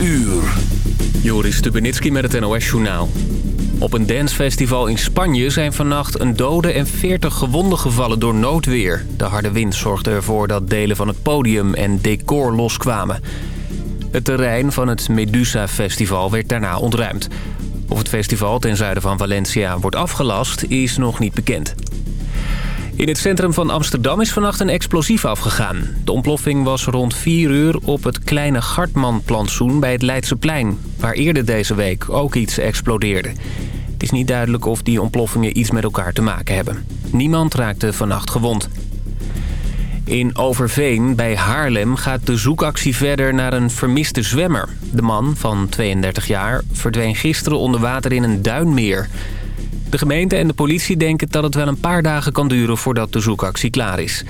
uur. Joris Stubenitski met het NOS-journaal. Op een dancefestival in Spanje zijn vannacht een dode en 40 gewonden gevallen door noodweer. De harde wind zorgde ervoor dat delen van het podium en decor loskwamen. Het terrein van het Medusa-festival werd daarna ontruimd. Of het festival ten zuiden van Valencia wordt afgelast, is nog niet bekend. In het centrum van Amsterdam is vannacht een explosief afgegaan. De ontploffing was rond 4 uur op het kleine Gartman-plantsoen bij het Leidseplein... waar eerder deze week ook iets explodeerde. Het is niet duidelijk of die ontploffingen iets met elkaar te maken hebben. Niemand raakte vannacht gewond. In Overveen bij Haarlem gaat de zoekactie verder naar een vermiste zwemmer. De man van 32 jaar verdween gisteren onder water in een duinmeer... De gemeente en de politie denken dat het wel een paar dagen kan duren voordat de zoekactie klaar is.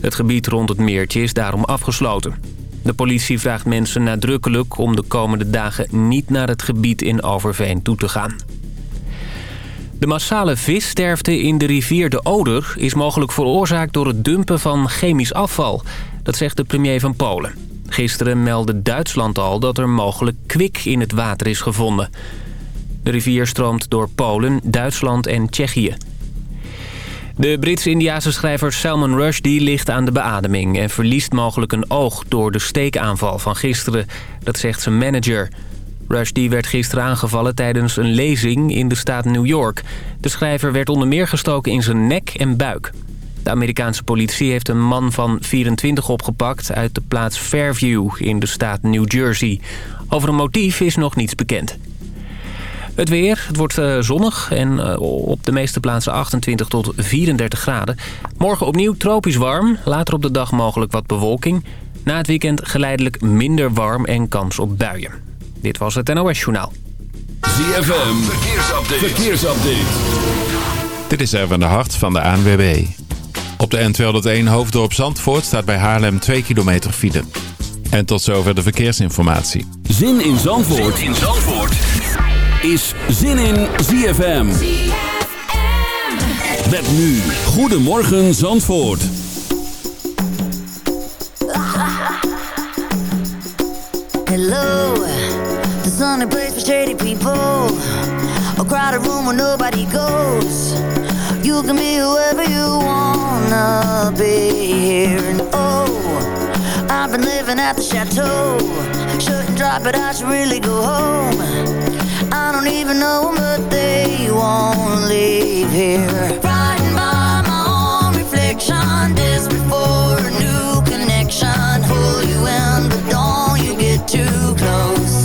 Het gebied rond het meertje is daarom afgesloten. De politie vraagt mensen nadrukkelijk om de komende dagen niet naar het gebied in Overveen toe te gaan. De massale vissterfte in de rivier de Oder is mogelijk veroorzaakt door het dumpen van chemisch afval. Dat zegt de premier van Polen. Gisteren meldde Duitsland al dat er mogelijk kwik in het water is gevonden. De rivier stroomt door Polen, Duitsland en Tsjechië. De Brits-Indiase schrijver Salman Rushdie ligt aan de beademing... en verliest mogelijk een oog door de steekaanval van gisteren. Dat zegt zijn manager. Rushdie werd gisteren aangevallen tijdens een lezing in de staat New York. De schrijver werd onder meer gestoken in zijn nek en buik. De Amerikaanse politie heeft een man van 24 opgepakt... uit de plaats Fairview in de staat New Jersey. Over een motief is nog niets bekend. Het weer, het wordt uh, zonnig en uh, op de meeste plaatsen 28 tot 34 graden. Morgen opnieuw tropisch warm, later op de dag mogelijk wat bewolking. Na het weekend geleidelijk minder warm en kans op buien. Dit was het NOS Journaal. ZFM, verkeersupdate. verkeersupdate. Dit is Erwin de Hart van de ANWB. Op de N201 Hoofddorp Zandvoort staat bij Haarlem 2 kilometer file. En tot zover de verkeersinformatie. Zin in Zandvoort. Zin in Zandvoort is zin in ZFM. Met nu, Goedemorgen Zandvoort. Hello, the sunny place for shady people. A crowded room where nobody goes. You can be whoever you wanna be here. And oh, I've been living at the chateau. Shouldn't drop it, I should really go home. I don't even know them, but they won't leave here. Riding by my own reflection Desperate for a new connection. Pull you in but don't you get too close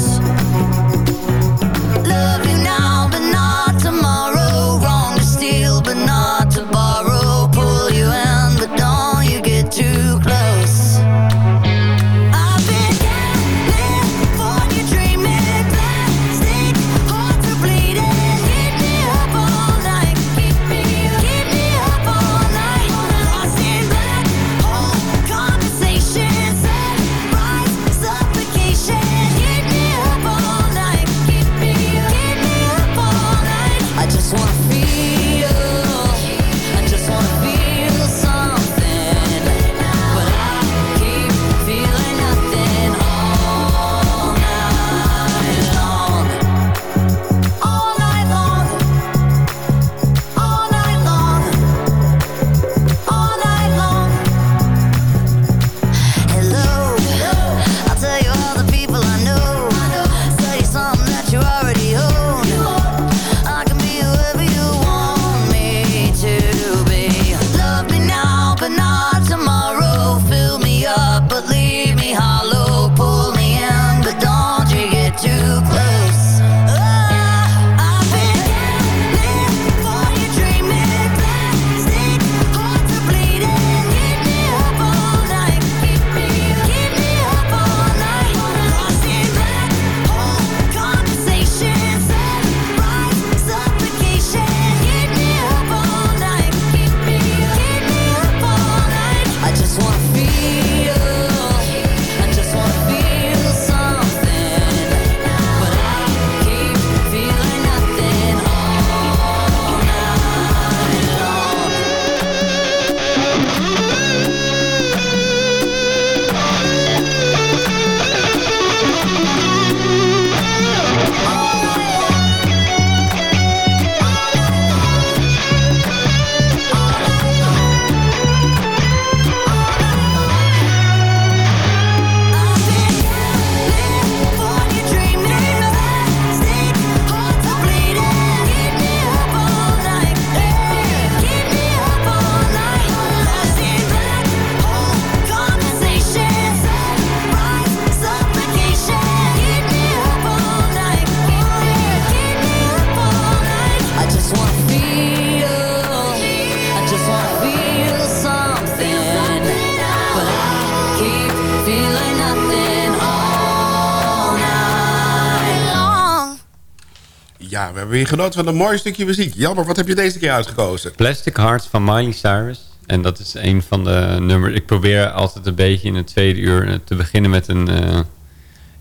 Ja, we hebben weer genoten van een mooi stukje muziek. Jammer, wat heb je deze keer uitgekozen? Plastic Hearts van Miley Cyrus. En dat is een van de nummers. Ik probeer altijd een beetje in het tweede uur te beginnen met een... Eh,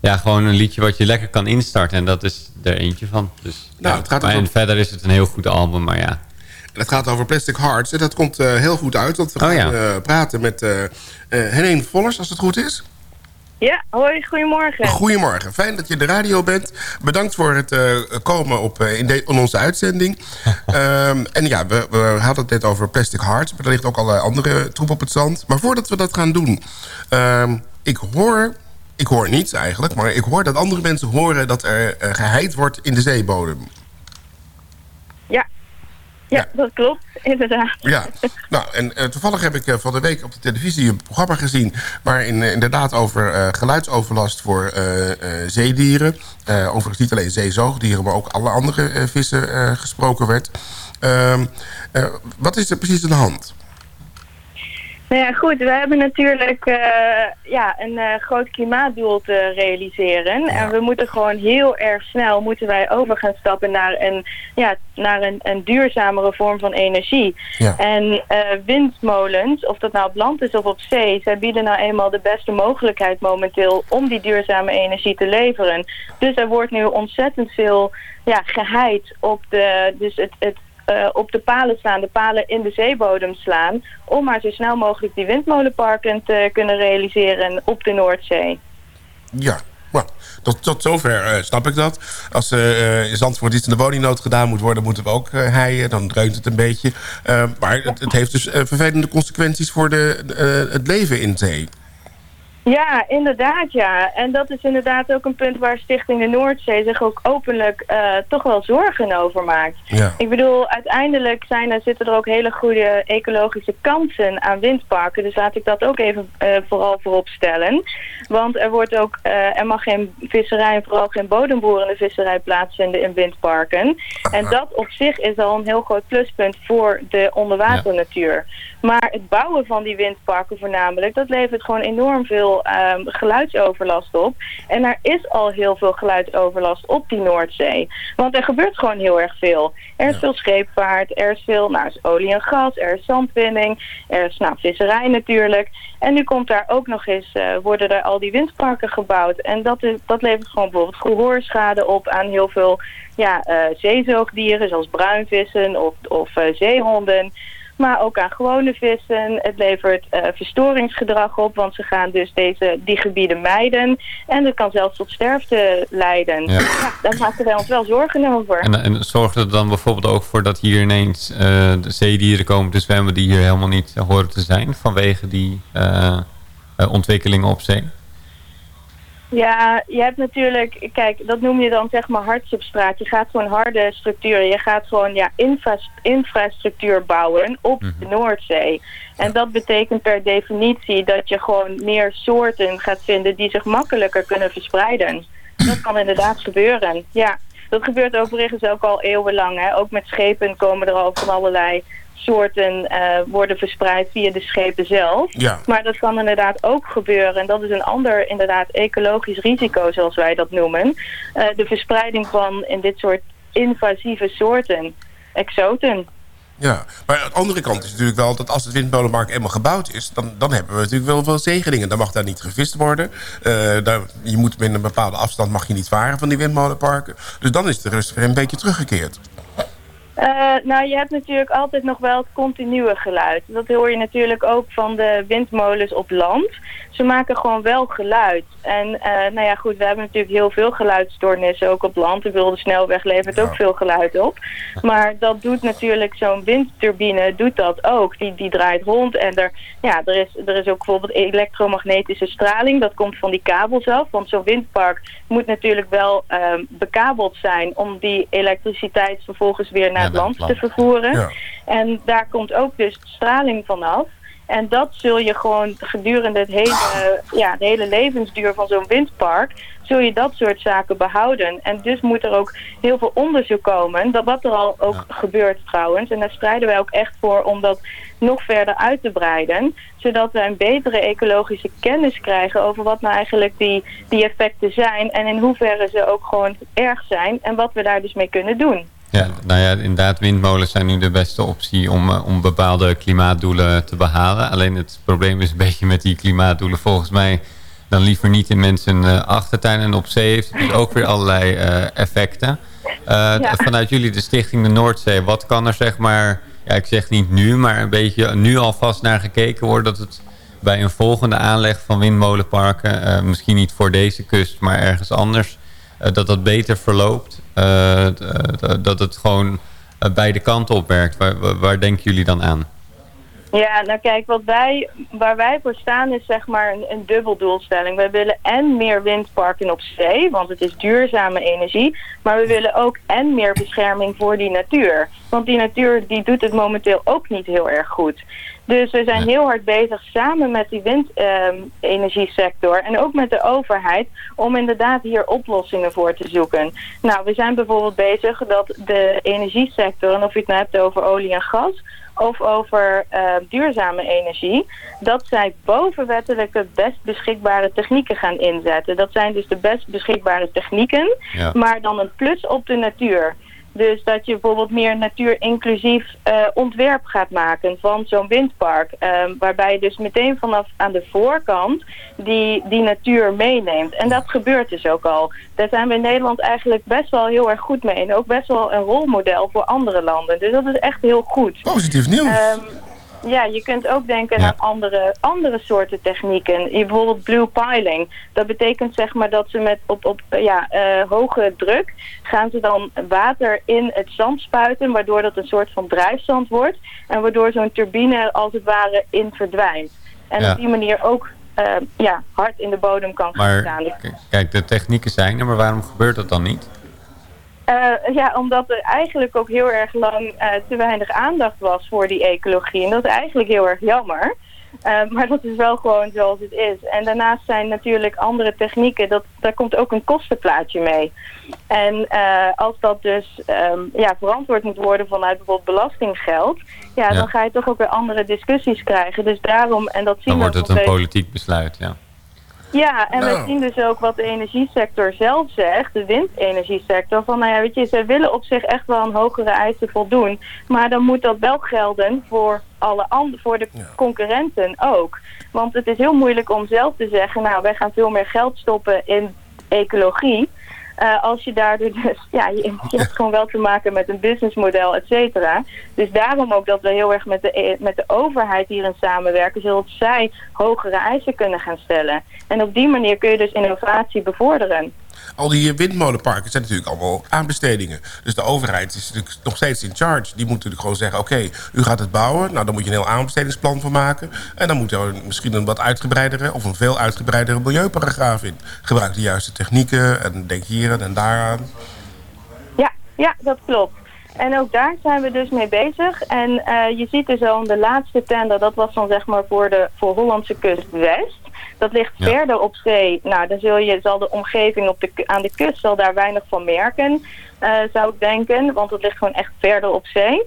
ja, gewoon een liedje wat je lekker kan instarten. En dat is er eentje van. Dus, nou, het gaat ook en verder is het een heel goed album, maar ja. Het gaat over Plastic Hearts. En dat komt uh, heel goed uit. Want we oh, gaan ja. uh, praten met uh, Helene Vollers, als het goed is. Ja, hoi, goedemorgen. Goedemorgen, fijn dat je de radio bent. Bedankt voor het uh, komen op, uh, in, de, in, onze uitzending. um, en ja, we, we, hadden het net over Plastic Hearts, maar er ligt ook allerlei andere troep op het zand. Maar voordat we dat gaan doen, um, ik hoor... Ik hoor niets eigenlijk, maar ik hoor dat andere mensen horen dat er uh, geheid wordt in de zeebodem. Ja, dat klopt, inderdaad. Ja, nou, en uh, toevallig heb ik uh, van de week op de televisie een programma gezien... waarin uh, inderdaad over geluidsoverlast voor zeedieren... overigens niet alleen zeezoogdieren, maar ook alle andere vissen gesproken werd. Ehm, wat is er precies aan de hand? Nou ja, goed. We hebben natuurlijk uh, ja, een uh, groot klimaatdoel te realiseren. En we moeten gewoon heel erg snel moeten wij over gaan stappen naar een, ja, naar een, een duurzamere vorm van energie. Ja. En uh, windmolens, of dat nou op land is of op zee, zij bieden nou eenmaal de beste mogelijkheid momenteel om die duurzame energie te leveren. Dus er wordt nu ontzettend veel ja, geheid op de, dus het, het uh, op de palen slaan, de palen in de zeebodem slaan... om maar zo snel mogelijk die windmolenparken te kunnen realiseren op de Noordzee. Ja, tot, tot zover uh, snap ik dat. Als uh, in Zandvoort iets in de woningnood gedaan moet worden... moeten we ook uh, heien, dan dreunt het een beetje. maar het, het, heeft dus vervelende consequenties voor de, het leven in zee. Ja, inderdaad ja. En dat is inderdaad ook een punt waar Stichting de Noordzee zich ook openlijk uh, toch wel zorgen over maakt. Ja. Ik bedoel, uiteindelijk zijn er, zitten er ook hele goede ecologische kansen aan windparken. Dus laat ik dat ook even uh, vooral voorop stellen. Want er wordt ook, uh, er mag geen visserij en vooral geen bodemboerende visserij plaatsvinden in windparken. En dat op zich is al een heel groot pluspunt voor de onderwaternatuur. Ja. Maar het bouwen van die windparken voornamelijk, dat levert gewoon enorm veel um, geluidsoverlast op. En er is al heel veel geluidsoverlast op die Noordzee. Want er gebeurt gewoon heel erg veel. Er is veel scheepvaart, er is veel nou, is olie en gas, er is zandwinning, er is nou, visserij natuurlijk. En nu komt daar ook nog eens, uh, worden er al die windparken gebouwd. En dat, is, dat levert gewoon bijvoorbeeld gehoorschade op aan heel veel ja, uh, zeezoogdieren, zoals bruinvissen of, of uh, zeehonden maar ook aan gewone vissen. Het levert uh, verstoringsgedrag op, want ze gaan dus deze, die gebieden mijden. En het kan zelfs tot sterfte leiden. Ja. daar maken wij ons wel zorgen over. En, en zorgt er dan bijvoorbeeld ook voor dat hier ineens uh, de zeedieren komen te zwemmen... die hier helemaal niet horen te zijn vanwege die uh, ontwikkelingen op zee? Ja, je hebt natuurlijk, kijk, dat noem je dan zeg maar hardsubstraat. Je gaat gewoon harde structuren, je gaat gewoon ja, infra infrastructuur bouwen op de mhm. Noordzee. En dat betekent per definitie dat je gewoon meer soorten gaat vinden die zich makkelijker kunnen verspreiden. Dat kan inderdaad gebeuren, ja. Dat gebeurt overigens ook al eeuwenlang. Hè. Ook met schepen komen er al van allerlei soorten uh, worden verspreid via de schepen zelf. Ja. Maar dat kan inderdaad ook gebeuren. En dat is een ander inderdaad ecologisch risico, zoals wij dat noemen. Uh, de verspreiding van in dit soort invasieve soorten, exoten. Ja, maar aan de andere kant is natuurlijk wel dat als het windmolenpark eenmaal gebouwd is... dan, dan hebben we natuurlijk wel veel zegeningen. Dan mag daar niet gevist worden. Uh, daar, je moet binnen een bepaalde afstand mag je niet varen van die windmolenparken. Dus dan is de rust weer een beetje teruggekeerd. Uh, nou, je hebt natuurlijk altijd nog wel het continue geluid. Dat hoor je natuurlijk ook van de windmolens op land. Ze maken gewoon wel geluid. En uh, nou ja, goed, we hebben natuurlijk heel veel geluidstoornissen ook op land. De wilde snelweg levert ook veel geluid op. Maar dat doet natuurlijk zo'n windturbine, doet dat ook. Die, die draait rond en er, ja, er, is, er is ook bijvoorbeeld elektromagnetische straling. Dat komt van die kabels af. Want zo'n windpark moet natuurlijk wel um, bekabeld zijn om die elektriciteit vervolgens weer naar het land te vervoeren. En daar komt ook dus straling vanaf. En dat zul je gewoon gedurende het hele, ja, de hele levensduur van zo'n windpark zul je dat soort zaken behouden. En dus moet er ook heel veel onderzoek komen. Dat wat er al ook gebeurt trouwens. En daar strijden wij ook echt voor om dat nog verder uit te breiden. Zodat we een betere ecologische kennis krijgen over wat nou eigenlijk die, die effecten zijn. En in hoeverre ze ook gewoon erg zijn. En wat we daar dus mee kunnen doen. Ja, nou ja, inderdaad, windmolens zijn nu de beste optie om, eh, om bepaalde klimaatdoelen te behalen. Alleen het probleem is een beetje met die klimaatdoelen volgens mij dan liever niet in mensen uh, achtertuin en op zee heeft. Dus ook weer allerlei uh, effecten. Vanuit jullie, de Stichting de Noordzee, wat kan er zeg maar, ja, ik zeg niet nu, maar een beetje nu alvast naar gekeken worden dat het bij een volgende aanleg van windmolenparken, misschien niet voor deze kust, maar ergens anders, dat dat beter verloopt. dat het gewoon beide kanten op werkt. Waar, waar denken jullie dan aan? Ja, nou kijk, wat wij, waar wij voor staan is zeg maar een, een dubbeldoelstelling. Wij willen en meer windparken op zee, want het is duurzame energie. Maar we willen ook en meer bescherming voor die natuur. Want die natuur die doet het momenteel ook niet heel erg goed. Dus we zijn heel hard bezig samen met die windenergiesector en ook met de overheid om inderdaad hier oplossingen voor te zoeken. Nou, we zijn bijvoorbeeld bezig dat de energiesector, en of je het nou hebt over olie en gas, of over uh, duurzame energie, dat zij bovenwettelijke best beschikbare technieken gaan inzetten. Dat zijn dus de best beschikbare technieken, maar dan een plus op de natuur. Dus dat je bijvoorbeeld meer natuurinclusief uh, ontwerp gaat maken van zo'n windpark. Uh, waarbij je dus meteen vanaf aan de voorkant die, die natuur meeneemt. En dat gebeurt dus ook al. Daar zijn we in Nederland eigenlijk best wel heel erg goed mee. En ook best wel een rolmodel voor andere landen. Dus dat is echt heel goed. Positief nieuws. Um, ja, je kunt ook denken aan andere, andere soorten technieken. Je, bijvoorbeeld blue piling. Dat betekent zeg maar dat ze met op, op ja, uh, hoge druk gaan ze dan water in het zand spuiten, waardoor dat een soort van drijfzand wordt. En waardoor zo'n turbine als het ware in verdwijnt. En op die manier ook uh, ja, hard in de bodem kan gaan staan. Kijk, de technieken zijn er, maar waarom gebeurt dat dan niet? Uh, ja, omdat er eigenlijk ook heel erg lang uh, te weinig aandacht was voor die ecologie. En dat is eigenlijk heel erg jammer. Uh, maar dat is wel gewoon zoals het is. En daarnaast zijn natuurlijk andere technieken, dat, daar komt ook een kostenplaatje mee. En als dat dus um, ja, verantwoord moet worden vanuit bijvoorbeeld belastinggeld, ja, ja, dan ga je toch ook weer andere discussies krijgen. Dus daarom, en dat zien dan wordt het een politiek besluit, ja. Ja, en nou. we zien dus ook wat de energiesector zelf zegt, de windenergiesector, van nou ja, weet je, ze willen op zich echt wel een hogere eisen voldoen, maar dan moet dat wel gelden voor alle andere, voor de concurrenten ook. Want het is heel moeilijk om zelf te zeggen, nou, wij gaan veel meer geld stoppen in ecologie, uh, als je daardoor dus, ja, je, hebt gewoon wel te maken met een businessmodel, et cetera. Dus daarom ook dat we heel erg met de, e, met de overheid hierin samenwerken, zodat zij hogere eisen kunnen gaan stellen. En op die manier kun je dus innovatie bevorderen al die windmolenparken zijn natuurlijk allemaal aanbestedingen. Dus de overheid is natuurlijk nog steeds in charge. Die moet natuurlijk gewoon zeggen, oké, u gaat het bouwen. Nou, dan moet je een heel aanbestedingsplan voor maken. En dan moet er misschien een wat uitgebreidere of een veel uitgebreidere milieuparagraaf in. Gebruik de juiste technieken en denk hier en daar aan. Ja, ja, dat klopt. En ook daar zijn we dus mee bezig. En uh, je ziet dus al de laatste tender, dat was dan zeg maar voor de voor Hollandse kust West. Dat ligt verder op zee. Nou, dan zul je, zal de omgeving op de, aan de kust zal daar weinig van merken, uh, zou ik denken. Want het ligt gewoon echt verder op zee.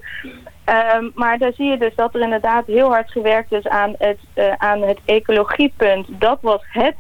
Um, maar daar zie je dus dat er inderdaad heel hard gewerkt is aan het, uh, aan het ecologiepunt. Dat was het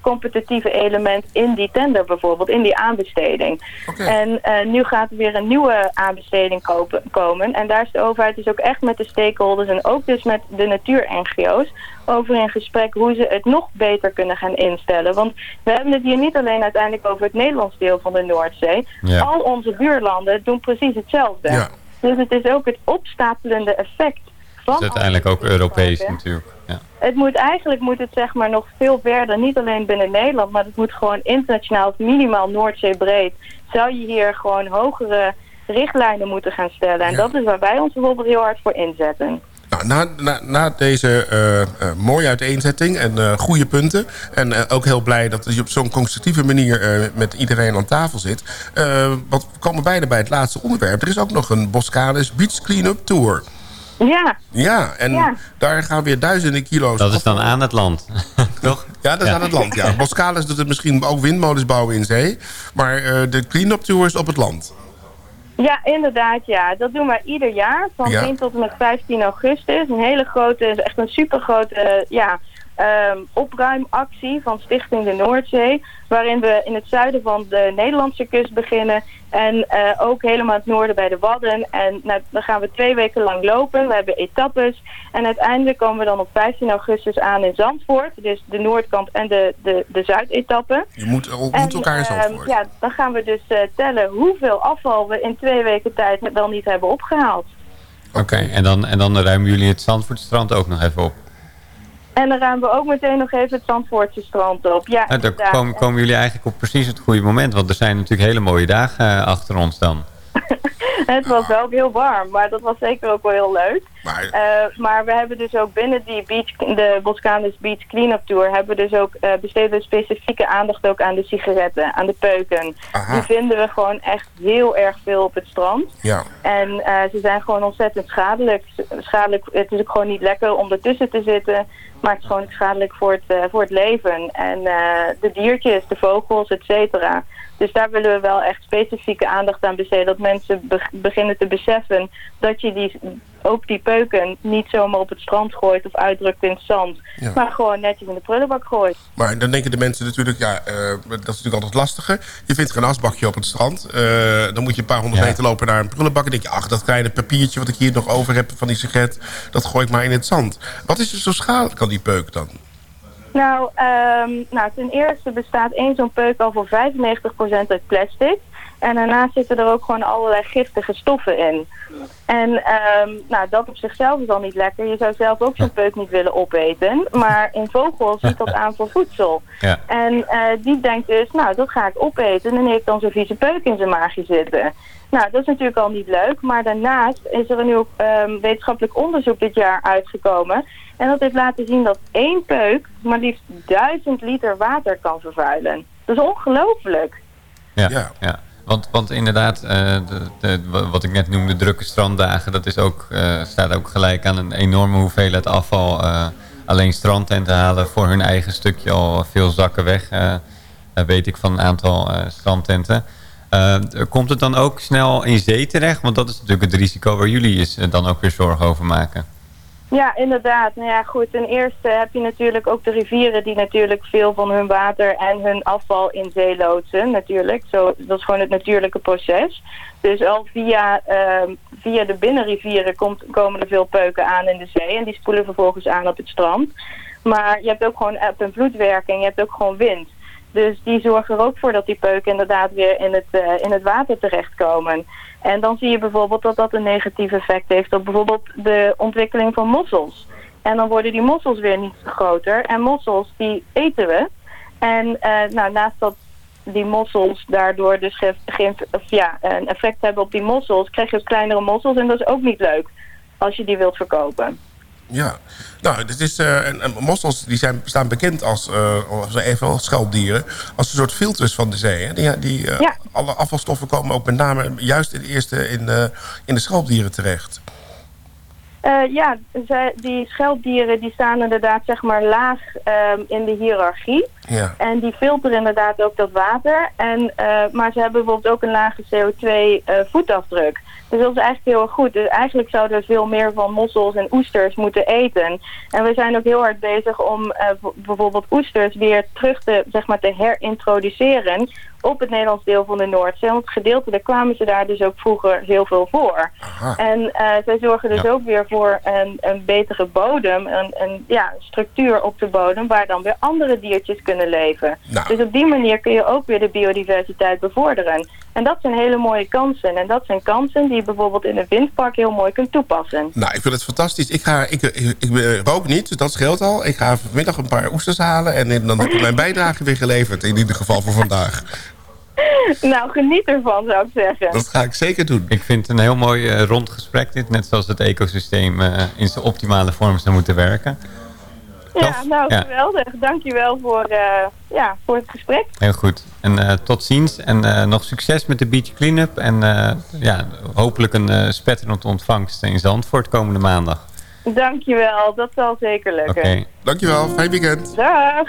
competitieve element in die tender bijvoorbeeld, in die aanbesteding. En uh, nu gaat er weer een nieuwe aanbesteding kopen, komen. En daar is de overheid dus ook echt met de stakeholders en ook dus met de natuur-NGO's over in gesprek hoe ze het nog beter kunnen gaan instellen. Want we hebben het hier niet alleen uiteindelijk over het Nederlands deel van de Noordzee. Al onze buurlanden doen precies hetzelfde. Ja. Dus het is ook het opstapelende effect van... Het is uiteindelijk ook Europees natuurlijk. Ja. Het moet eigenlijk moet het zeg maar nog veel verder, niet alleen binnen Nederland, maar het moet gewoon internationaal, minimaal Noordzeebreed, zou je hier gewoon hogere richtlijnen moeten gaan stellen. En dat is waar wij ons bijvoorbeeld heel hard voor inzetten. Nou, na, na, na, deze uh, uh, mooie uiteenzetting en uh, goede punten... en ook heel blij dat je op zo'n constructieve manier met iedereen aan tafel zit... wat, we komen bijna bij het laatste onderwerp. Er is ook nog een Boscalis Beach Cleanup Tour. Ja. Ja, en daar gaan weer duizenden kilo's... Dat is dan aan het land, toch? Ja, dat is aan het land, ja. Boskalis doet het misschien ook windmolens bouwen in zee. Maar uh, de clean-up tour is op het land. Ja, inderdaad, ja. Dat doen wij ieder jaar, van 1 tot en met 15 augustus. Een hele grote, echt een supergrote, ja, um, opruimactie van Stichting de Noordzee. Waarin we in het zuiden van de Nederlandse kust beginnen. En uh, ook helemaal het noorden bij de Wadden. En nou, dan gaan we twee weken lang lopen. We hebben etappes. En uiteindelijk komen we dan op 15 augustus aan in Zandvoort. Dus de noordkant en de, de, de zuidetappe. Je moet, ontmoet elkaar in ehm, Zandvoort. Uh, ja, dan gaan we dus uh, tellen hoeveel afval we in twee weken tijd wel niet hebben opgehaald. Oké, en, dan, en dan ruimen jullie het Zandvoortstrand ook nog even op? En dan gaan we ook meteen nog even het Zandvoortse strand op. Ja, nou, dan komen, komen jullie eigenlijk op precies het goede moment. Want er zijn natuurlijk hele mooie dagen eh, achter ons dan. het was wel heel warm, maar dat was zeker ook wel heel leuk. Maar, uh, maar we hebben dus ook binnen die beach, de Boscalis Beach Cleanup Tour... hebben we dus ook uh, besteden specifieke aandacht ook aan de sigaretten, aan de peuken. Die vinden we gewoon echt heel erg veel op het strand. Ja. En uh, ze zijn gewoon ontzettend schadelijk. schadelijk. Het is ook gewoon niet lekker om ertussen te zitten... Maar het is gewoon schadelijk voor het, voor het leven. En de diertjes, de vogels, et cetera. Dus daar willen we wel echt specifieke aandacht aan besteden. Dat mensen beginnen te beseffen dat je die, ook die peuken niet zomaar op het strand gooit of uitdrukt in het zand. Maar gewoon netjes in de prullenbak gooit. Maar dan denken de mensen natuurlijk, ja, uh, dat is natuurlijk altijd lastiger. Je vindt geen asbakje op het strand. Uh, dan moet je een paar honderd meter lopen naar een prullenbak. En denk je, ach, dat kleine papiertje wat ik hier nog over heb van die sigaret, dat gooi ik maar in het zand. Wat is er zo schadelijk aan die peuk dan? Nou, um, nou, ten eerste bestaat één zo'n peuk al voor 95% uit plastic. En daarnaast zitten er ook gewoon allerlei giftige stoffen in. En um, nou, dat op zichzelf is al niet lekker. Je zou zelf ook zo'n peuk niet willen opeten. Maar in vogels ziet dat aan voor voedsel. Ja. En uh, die denkt dus, nou, dat ga ik opeten. En dan heeft dan zo'n vieze peuk in zijn maagje zitten. Nou, dat is natuurlijk al niet leuk. Maar daarnaast is er een nieuw um, wetenschappelijk onderzoek dit jaar uitgekomen. En dat heeft laten zien dat één peuk maar liefst duizend liter water kan vervuilen. Dat is ongelooflijk. Ja, ja. Want, want inderdaad, uh, de, de, wat ik net noemde, drukke stranddagen... dat is ook, uh, staat ook gelijk aan een enorme hoeveelheid afval... Uh, alleen strandtenten halen voor hun eigen stukje al veel zakken weg... weet ik van een aantal strandtenten. komt het dan ook snel in zee terecht? Want dat is natuurlijk het risico waar jullie je dan ook weer zorgen over maken. Ja, inderdaad. Nou ja, goed. Ten eerste heb je natuurlijk ook de rivieren die natuurlijk veel van hun water en hun afval in zee loodsen. Natuurlijk. Zo, dat is gewoon het natuurlijke proces. Dus al via, uh, via de binnenrivieren komt, komen er veel peuken aan in de zee. En die spoelen vervolgens aan op het strand. Maar je hebt ook gewoon eb- en vloedwerking. Je hebt ook gewoon wind. Dus die zorgen er ook voor dat die peuken inderdaad weer in het, uh, in het water terechtkomen. En dan zie je bijvoorbeeld dat dat een negatief effect heeft op bijvoorbeeld de ontwikkeling van mossels. En dan worden die mossels weer niet groter. En mossels, die eten we. En uh, nou, naast dat die mossels daardoor dus geen, of ja, een effect hebben op die mossels... krijg je ook kleinere mossels en dat is ook niet leuk als je die wilt verkopen. Ja, nou, dit is, uh, en, en, mossels die zijn, staan bekend als, uh, even als schelpdieren, als een soort filters van de zee. Hè? Die, die uh, ja. Alle afvalstoffen komen ook met name juist in de eerste in de, in de schelpdieren terecht. Ja, zij, die schelpdieren die staan inderdaad zeg maar laag um, in de hiërarchie. Ja. En die filteren inderdaad ook dat water. En, maar ze hebben bijvoorbeeld ook een lage CO2 voetafdruk. Dus dat is eigenlijk heel erg goed. Dus eigenlijk zouden we veel meer van mossels en oesters moeten eten. En we zijn ook heel hard bezig om bijvoorbeeld oesters weer terug te, zeg maar, te herintroduceren op het Nederlands deel van de Noordzee. Want gedeeltelijk kwamen ze daar dus ook vroeger heel veel voor. Aha. En uh, zij zorgen dus ja. ook weer voor een, een betere bodem, een, een ja, structuur op de bodem, waar dan weer andere diertjes kunnen leven. Nou. Dus op die manier kun je ook weer de biodiversiteit bevorderen. En dat zijn hele mooie kansen. En dat zijn kansen die je bijvoorbeeld in een windpark heel mooi kunt toepassen. Nou, ik vind het fantastisch. Ik, ga, ik, ik, ik rook niet, dus dat scheelt al. Ik ga vanmiddag een paar oesters halen en dan heb ik mijn bijdrage weer geleverd. In ieder geval voor vandaag. Nou, geniet ervan, zou ik zeggen. Dat ga ik zeker doen. Ik vind het een heel mooi uh, rond gesprek dit. Net zoals het ecosysteem uh, in zijn optimale vorm zou moeten werken. Ja, nou ja. geweldig. Dankjewel voor, uh, ja, voor het gesprek. Heel goed. En uh, tot ziens. En uh, nog succes met de Beach Cleanup. En ja, hopelijk een spetterend ontvangst in Zandvoort komende maandag. Dankjewel. Dat zal zeker lukken. Oké. Okay. Dankjewel. Fijn weekend. Dag.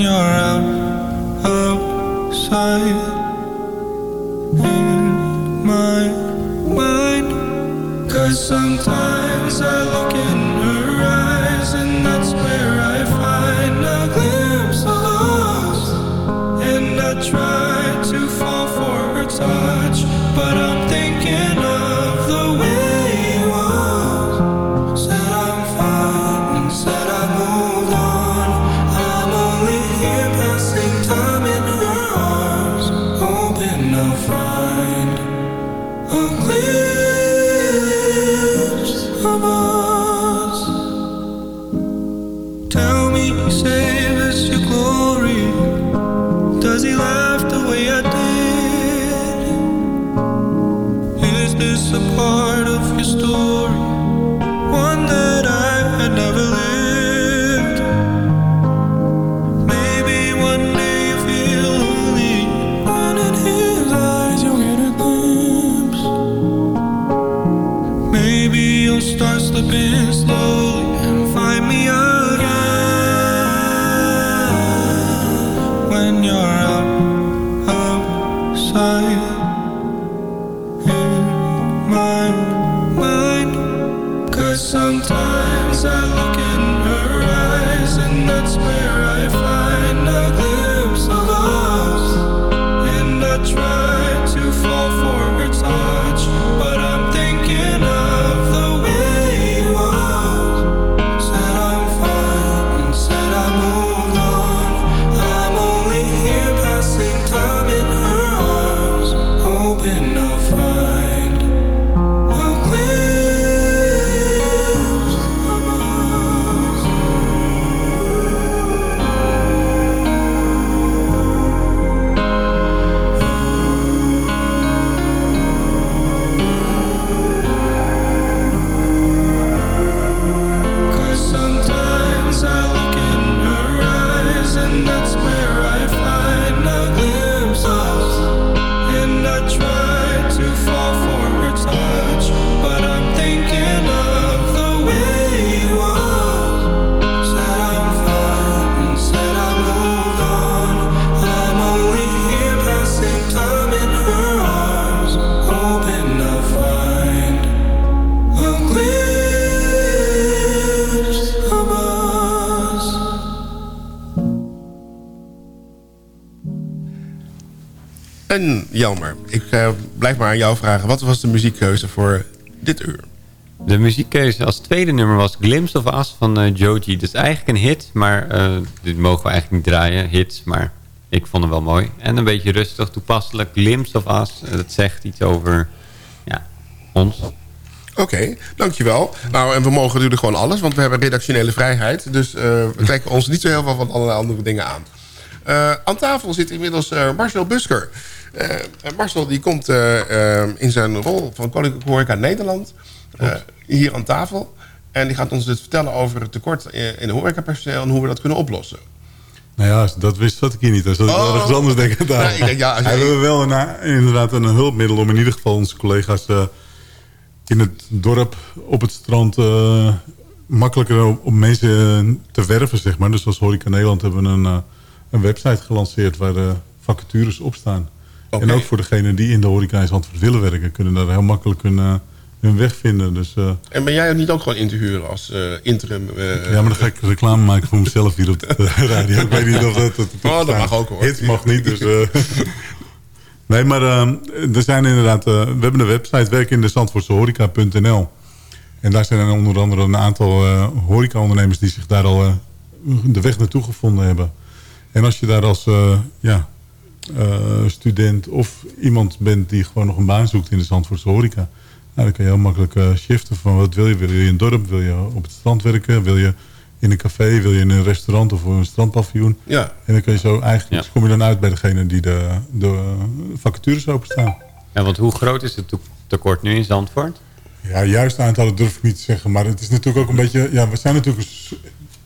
your eyes. En Jelmer, ik uh, blijf maar aan jou vragen. Wat was de muziekkeuze voor dit uur? De muziekkeuze als tweede nummer was Glimpse of Us van uh, Joji. Dus eigenlijk een hit, maar uh, dit mogen we eigenlijk niet draaien, hits. Maar ik vond hem wel mooi. En een beetje rustig, toepasselijk. Glimpse of Us, dat zegt iets over ja, ons. Oké, dankjewel. Nou, en we mogen natuurlijk gewoon alles, want we hebben redactionele vrijheid. Dus we trekken ons niet zo heel veel van allerlei andere dingen aan. aan tafel zit inmiddels Marcel Busker. Uh, Marcel die komt uh, in zijn rol van Koninklijke Horeca Nederland hier aan tafel. En die gaat ons dus vertellen over het tekort in de horecapersoneel en hoe we dat kunnen oplossen. Nou ja, dat wist wat ik hier niet. Dan zat ik oh. ergens anders denken. Daar. Nee, denk, ja, hebben wel een, inderdaad een hulpmiddel om in ieder geval onze collega's in het dorp op het strand makkelijker om mensen te werven, zeg maar. Dus als Horeca Nederland hebben we een, een website gelanceerd waar de vacatures op staan. En ook voor degenen die in de horeca in Zandvoort willen werken... kunnen daar heel makkelijk hun, hun weg vinden. Dus, en ben jij niet ook gewoon in te huren als interim? ja, maar dan ga ik reclame maken voor mezelf hier op de radio. ik weet niet of dat... dat, oh, dat mag ook hoor. Hits mag niet, dus... nee, maar er zijn inderdaad... we hebben een website, werkindezandvoortsehoreca.nl. En daar zijn er onder andere een aantal horecaondernemers... die zich daar al de weg naartoe gevonden hebben. En als je daar als ja, student of iemand bent die gewoon nog een baan zoekt in de Zandvoortse horeca... Nou, dan kan je heel makkelijk uh, shiften van wat wil je. Wil je in een dorp, wil je op het strand werken, wil je in een café, wil je in een restaurant of een strandpaviljoen. Ja. En dan kun je zo eigenlijk, kom je dan uit bij degene die de, de vacatures openstaan. Ja, want hoe groot is het tekort nu in Zandvoort? Ja, juist aantallen durf ik niet te zeggen. Maar het is natuurlijk ook een beetje... Ja, we zijn natuurlijk... Een,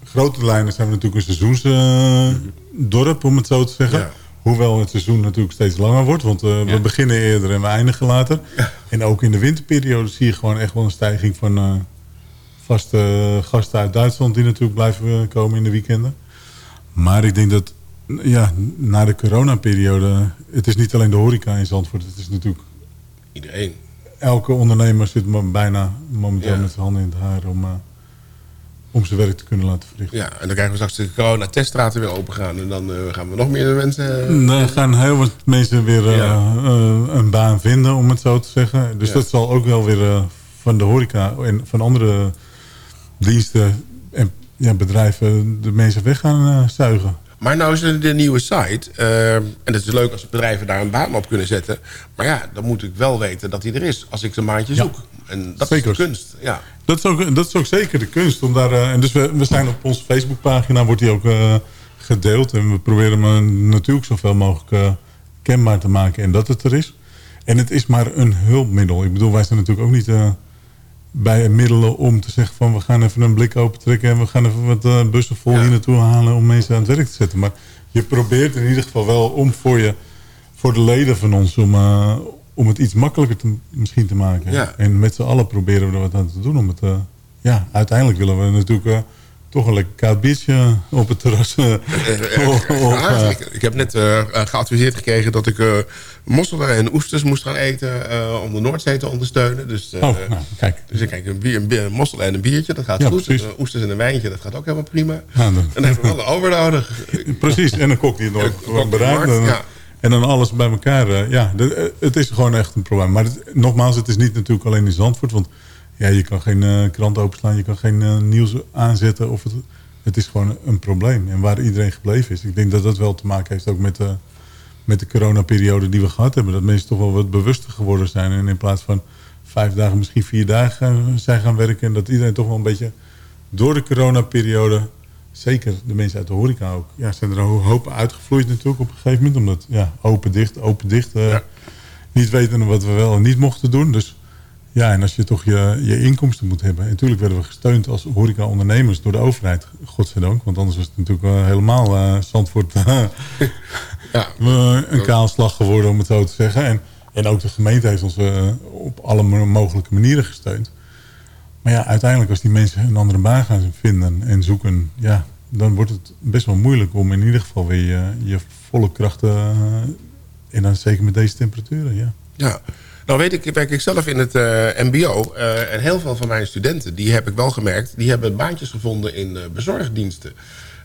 grote lijnen zijn we natuurlijk een seizoensdorp, uh, om het zo te zeggen. Ja. Hoewel het seizoen natuurlijk steeds langer wordt. Want uh, we beginnen eerder en we eindigen later. En ook in de winterperiode zie je gewoon echt wel een stijging van uh, vaste gasten uit Duitsland. Die natuurlijk blijven komen in de weekenden. Maar ik denk dat ja, na de coronaperiode... Het is niet alleen de horeca in Zandvoort. Het is natuurlijk... Iedereen. Elke ondernemer zit bijna momenteel ja. met zijn handen in het haar om... Om zijn werk te kunnen laten verrichten. Ja, en dan krijgen we straks de corona-teststraten weer open gaan. En dan uh, gaan we nog meer mensen... Uh, dan gaan heel wat mensen weer uh, ja. een baan vinden, om het zo te zeggen. Dus ja. dat zal ook wel weer van de horeca en van andere diensten en ja, bedrijven de mensen weg gaan zuigen. Maar nou is er de nieuwe site. en het is leuk als bedrijven daar een baan op kunnen zetten. Maar ja, dan moet ik wel weten dat hij er is. Als ik een maandje zoek. En dat Zeker. is de kunst. Ja. Dat is, ook, dat is ook zeker de kunst. Om daar, uh, en dus we, we zijn op onze Facebookpagina, wordt die ook uh, gedeeld. En we proberen hem natuurlijk zoveel mogelijk kenbaar te maken en dat het er is. En het is maar een hulpmiddel. Ik bedoel, wij zijn natuurlijk ook niet bij middelen om te zeggen van... we gaan even een blik open trekken en we gaan even wat bussen vol ja. hier naartoe halen... om mensen aan het werk te zetten. Maar je probeert in ieder geval wel om voor, je, voor de leden van ons... om, om het iets makkelijker te, misschien te maken. Ja. En met z'n allen proberen we er wat aan te doen. Om het, uh, ja, uiteindelijk willen we natuurlijk toch een lekker koud biertje op het terras. Uh, of, ik, ik, heb net geadviseerd gekregen dat ik mosselen en oesters moest gaan eten om de Noordzee te ondersteunen. Dus, oh, nou, kijk. dus ik kijk, een, bier, een, bier, een mossel en een biertje, dat gaat ja, goed. Oesters en een wijntje, dat gaat ook helemaal prima. Ja, dan, en dan hebben we wel een over nodig. precies, en een kok die het nog bereikt. Ja. En dan alles bij elkaar. Ja, het is gewoon echt een probleem. Maar het, nogmaals, het is niet natuurlijk alleen in Zandvoort. Want ja, je kan geen uh, krant openslaan. Je kan geen uh, nieuws aanzetten. Of het, het is gewoon een probleem. En waar iedereen gebleven is. Ik denk dat dat wel te maken heeft ook met, de met de coronaperiode die we gehad hebben. Dat mensen toch wel wat bewuster geworden zijn. En in plaats van vijf dagen, misschien vier dagen zijn gaan werken. En dat iedereen toch wel een beetje door de coronaperiode zeker de mensen uit de horeca ook. Ja, zijn er een hoop uitgevloeid natuurlijk op een gegeven moment. Omdat ja, open, dicht, open, dicht. Uh, ja. Niet weten wat we wel en niet mochten doen. Dus ja, en als je toch je, je inkomsten moet hebben. En natuurlijk werden we gesteund als horeca-ondernemers door de overheid. Godzijdank. Want anders was het natuurlijk uh, helemaal uh, Zandvoort ja. een kaalslag geworden, om het zo te zeggen. En, en ook de gemeente heeft ons op alle mogelijke manieren gesteund. Maar ja, uiteindelijk als die mensen een andere baan gaan vinden en zoeken... ja, dan wordt het best wel moeilijk om in ieder geval weer je, je volle krachten... Uh, en dan zeker met deze temperaturen, ja. Ja, nou weet ik, werk ik zelf in het uh, mbo. Uh, en heel veel van mijn studenten, die heb ik wel gemerkt... die hebben baantjes gevonden in uh, bezorgdiensten.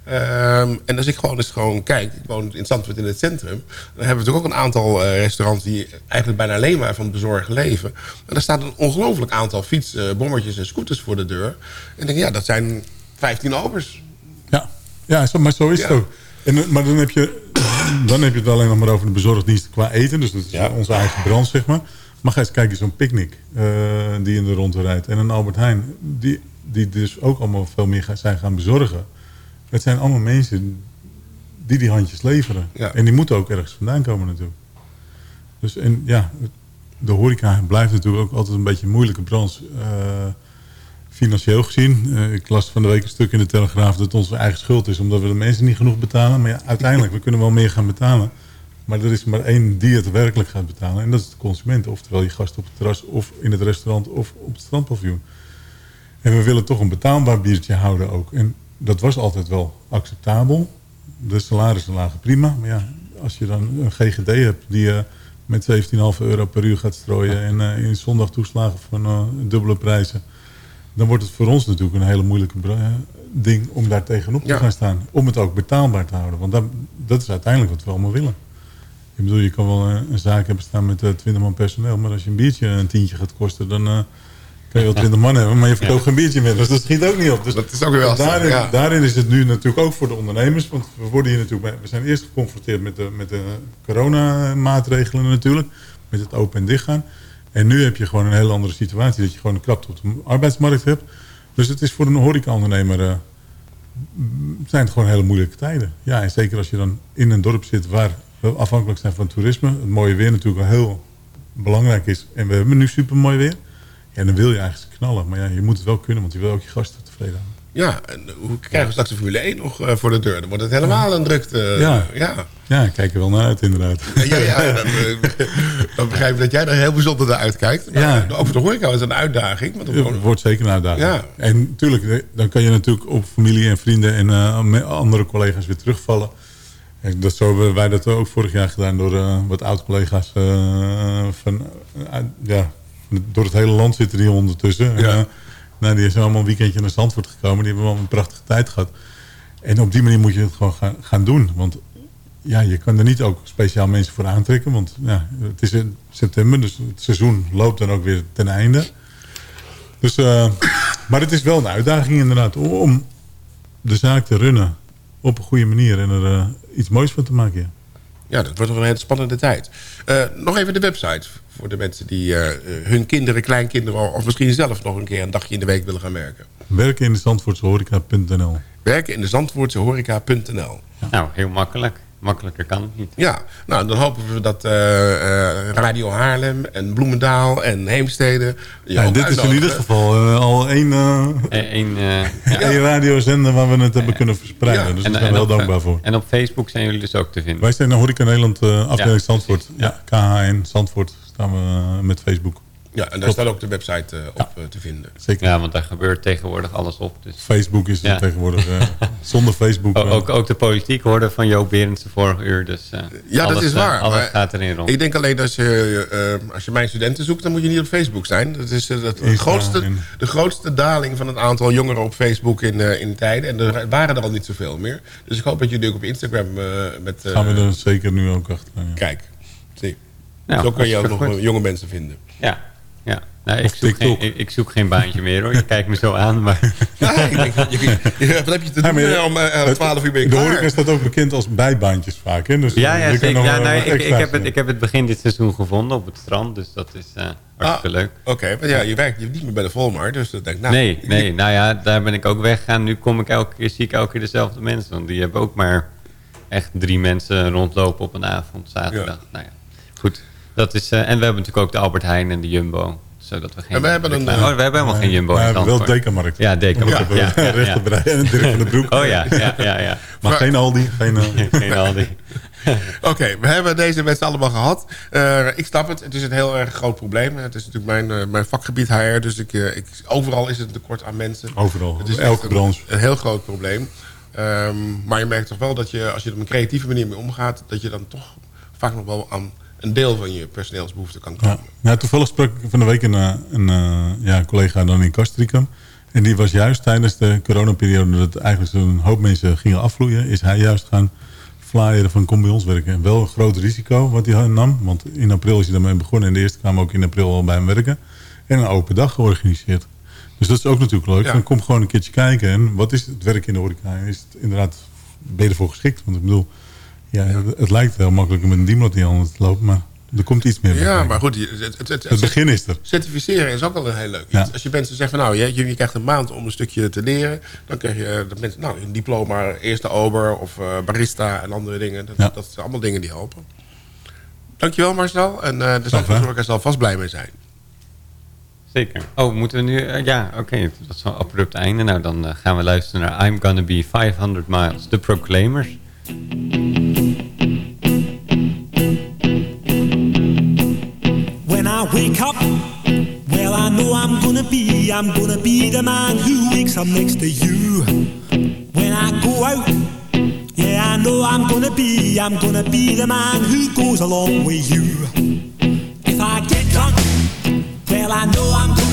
Um, en als ik gewoon eens gewoon kijk, ik woon in Zandvoort in het centrum... dan hebben we natuurlijk ook een aantal uh, restaurants... die eigenlijk bijna alleen maar van bezorgen leven. En er staat een ongelooflijk aantal fietsen, bommertjes en scooters voor de deur. En ik denk, ja, dat zijn 15 overs. Ja, ja maar zo is ja. het ook. En, maar dan heb, je, dan heb je het alleen nog maar over de bezorgdiensten qua eten. Dus dat is ja. onze eigen brand, zeg maar. Maar ga eens kijken, zo'n picknick uh, die in de ronde rijdt. En een Albert Heijn, die, die dus ook allemaal veel meer zijn gaan bezorgen. Het zijn allemaal mensen die die handjes leveren. Ja. En die moeten ook ergens vandaan komen natuurlijk. Dus en ja, de horeca blijft natuurlijk ook altijd een beetje een moeilijke branche. Uh, financieel gezien. Uh, ik las van de week een stuk in de Telegraaf dat het onze eigen schuld is. Omdat we de mensen niet genoeg betalen. Maar ja, uiteindelijk, we kunnen wel meer gaan betalen. Maar er is maar één die het werkelijk gaat betalen. En dat is de consument. Oftewel je gast op het terras of in het restaurant of op het strandpaviljoen. En we willen toch een betaalbaar biertje houden ook. En dat was altijd wel acceptabel. De salarissen lagen prima. Maar ja, als je dan een GGD hebt die uh, met 17,5 euro per uur gaat strooien... en uh, in zondag toeslagen van uh, dubbele prijzen... dan wordt het voor ons natuurlijk een hele moeilijke ding om daar tegenop te gaan staan. Om het ook betaalbaar te houden. Want dat, dat is uiteindelijk wat we allemaal willen. Ik bedoel, je kan wel een, zaak hebben staan met 20 man personeel... maar als je een biertje een tientje gaat kosten... dan kan je wel 20 man hebben, maar je verkoopt geen biertje meer. Dus dat schiet ook niet op. Dus dat is ook weer wel daarin, daarin is het nu natuurlijk ook voor de ondernemers. Want we worden hier natuurlijk we zijn eerst geconfronteerd met de, met de coronamaatregelen natuurlijk. Met het open en dicht gaan. En nu heb je gewoon een hele andere situatie. Dat je gewoon een krapte op de arbeidsmarkt hebt. Dus het is voor een horecaondernemer... Uh, zijn het gewoon hele moeilijke tijden. Ja, en zeker als je dan in een dorp zit waar we afhankelijk zijn van toerisme. Het mooie weer natuurlijk wel heel belangrijk is. En we hebben nu super mooi weer. Ja, dan wil je eigenlijk knallen. Maar ja, je moet het wel kunnen, want je wil ook je gasten tevreden houden. Ja, en hoe krijgen we straks de Formule 1 nog uh, voor de deur? Dan wordt het helemaal een drukte. ja. ja. Ja, ik kijk er wel naar uit inderdaad. Ja, ja dan, uh, dan, begrijp ik dat jij er heel bijzonder naar uitkijkt. Maar ja. over de horeca is een uitdaging. Want het wordt zeker een uitdaging. Ja. En natuurlijk, dan kan je natuurlijk op familie en vrienden en uh, andere collega's weer terugvallen. Dat zo hebben wij dat ook vorig jaar gedaan door wat oud-collega's van ja, door het hele land zitten die ondertussen. Ja. En, nou, die zijn allemaal een weekendje naar Zandvoort gekomen. Die hebben allemaal een prachtige tijd gehad. En op die manier moet je het gewoon gaan, gaan doen. Want ja, je kan er niet ook speciaal mensen voor aantrekken. Want ja, het is in september, dus het seizoen loopt dan ook weer ten einde. Dus, maar het is wel een uitdaging inderdaad om de zaak te runnen op een goede manier en er uh, iets moois van te maken. Ja. Ja, dat wordt wel een hele spannende tijd. Uh, nog even de website voor de mensen die uh, hun kinderen, kleinkinderen... of misschien zelf nog een keer een dagje in de week willen gaan werken. Werken in de Zandvoortse horeca.nl. Werken in de Zandvoortse horeca.nl. Ja. Nou, heel makkelijk. Makkelijker kan het niet. Ja, nou dan hopen we dat uh, uh, Radio Haarlem en Bloemendaal en Heemstede... Ja, dit is in ieder geval uh, al één, Eén ja. radiozender waar we het hebben kunnen verspreiden. Ja. Dus daar zijn we heel dankbaar voor. En op Facebook zijn jullie dus ook te vinden? Wij zijn naar Horeca Nederland afdeling Zandvoort. Ja, KHN Zandvoort staan we met Facebook. Ja, en daar staat ook de website uh, op uh, te vinden. Zeker. Ja, want daar gebeurt tegenwoordig alles op. Dus. Facebook is er tegenwoordig. Uh, zonder Facebook. O, ook, ook de politiek hoorde van Joop Berendsen vorige uur. Dus, ja, alles, dat is waar. alles gaat erin rond. Ik denk alleen dat je, als je mijn studenten zoekt, dan moet je niet op Facebook zijn. Dat is dat, de, grootste, de grootste daling van het aantal jongeren op Facebook in, in tijden. En er waren er al niet zoveel meer. Dus ik hoop dat jullie ook op Instagram met... Gaan we er zeker nu ook achter. Ja. Kijk, zie. Nou, Zo kan je ook nog jonge mensen vinden. Ja, ja. Nou, ik, zoek geen, ik, ik, zoek geen baantje meer hoor. Je kijkt me zo aan. Maar... Ja, ik denk, je, je, wat heb je te doen ja, om uh, 12 uur ben je De horeca staat ook bekend als bijbaantjes vaak. Hè? Dus, ja, ja, zeker. Ja, nee, ik, ik, heb het, ik heb het begin dit seizoen gevonden op het strand. Dus dat is uh, hartstikke ah, leuk. Oké, okay, maar ja, je werkt je niet meer bij de Volmar. Dus dat denk nou... Nee, nee, nou ja, daar ben ik ook weggegaan. Nu kom ik elke keer, zie ik elke keer dezelfde mensen. Want die hebben ook maar echt drie mensen rondlopen op een avond, zaterdag. Nou ja, goed. Dat is, uh, en we hebben natuurlijk ook de Albert Heijn en de Jumbo. Zodat we geen... we hebben, een, oh, we hebben helemaal geen Jumbo. We hebben wel Dekamarkt. Ja, Dekamarkt. Ja, ja, ja, ja, en Dirk van de Broek. Oh ja, ja, ja. ja. Maar, geen Aldi. Geen, uh... geen Aldi. Oké, okay, we hebben deze mensen allemaal gehad. Uh, ik snap het, het is een heel erg groot probleem. Het is natuurlijk mijn, uh, mijn vakgebied HR, dus ik, uh, ik, overal is het een tekort aan mensen. Overal, het is elke branche. Een, een, heel groot probleem. Um, maar je merkt toch wel dat je, als je er op een creatieve manier mee omgaat... dat je dan toch vaak nog wel aan een deel van je personeelsbehoefte kan komen. Ja. Toevallig sprak ik van de week een, eh, een, uh, ja, collega dan in Castricum. En die was juist tijdens de coronaperiode... dat eigenlijk zo'n hoop mensen gingen afvloeien... is hij juist gaan flyeren van kom bij ons werken. Wel een groot risico wat hij nam. Want in april is hij daarmee begonnen. En de eerste kwamen ook in april al bij hem werken. En een open dag georganiseerd. Dus dat is ook natuurlijk leuk. Dan kom gewoon een keertje kijken. En wat is het werk in de horeca? Is het inderdaad, ben je ervoor geschikt? Want ik bedoel, ja, het, lijkt heel makkelijk met een diemlot die het lopen, maar er komt iets meer Ja, maar goed, het, het, het, het begin is er. Certificeren is ook al een heel leuk iets. Als je mensen zegt van nou, je, je, krijgt een maand om een stukje te leren, dan krijg je dat mensen, nou, een diploma, eerste ober of uh, barista en andere dingen. Dat, dat zijn allemaal dingen die helpen. Dankjewel Marcel. En uh, daar zal ik er vast blij mee zijn. Zeker. Oh, moeten we nu... Uh, ja, oké. Okay. Dat is een abrupt einde. Nou, dan uh, gaan we luisteren naar I'm Gonna Be 500 Miles. The Proclaimers. Wake up, well, I know I'm gonna be, I'm gonna be the man who wakes up next to you. When I go out, yeah, I know I'm gonna be, I'm gonna be the man who goes along with you. If I get drunk, well I know I'm gonna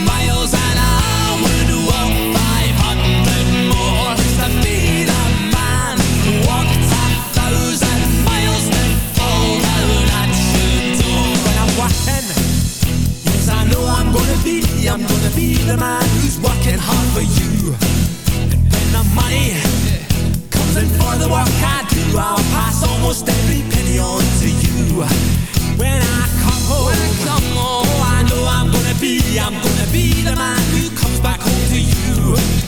I'm gonna be the man who's working hard for you. And when the money comes in for the work I do, I'll pass almost every penny on to you. When I come home, when I come home, oh, I know I'm gonna be, I'm gonna be the man who comes back home to you.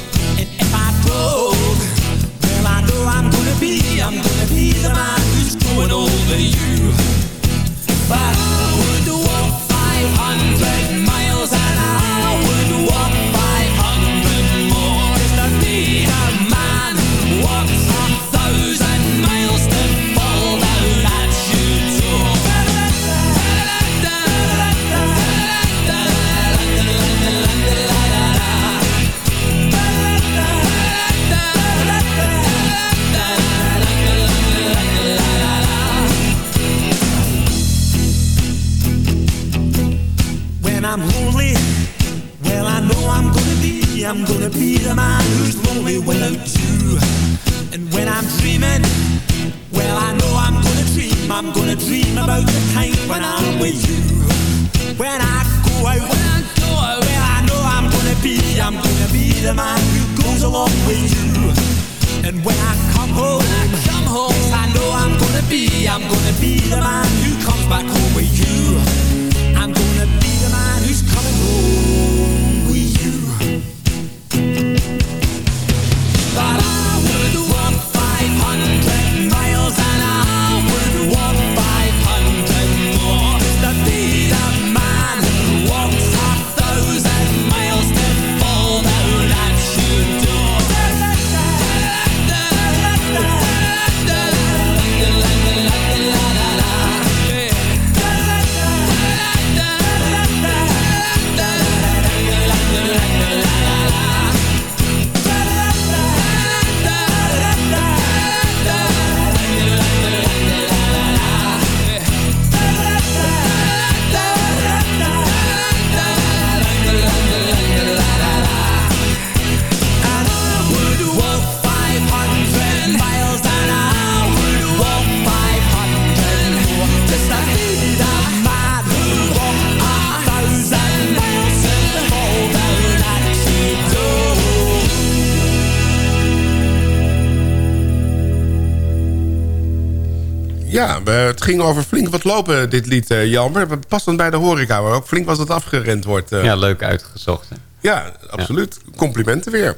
Ging over flink wat lopen, dit lied, eh, Jan. Maar het past dan bij de horeca, waar ook flink was dat afgerend wordt. eh. Ja, leuk uitgezocht. hè. Ja, absoluut. Complimenten weer.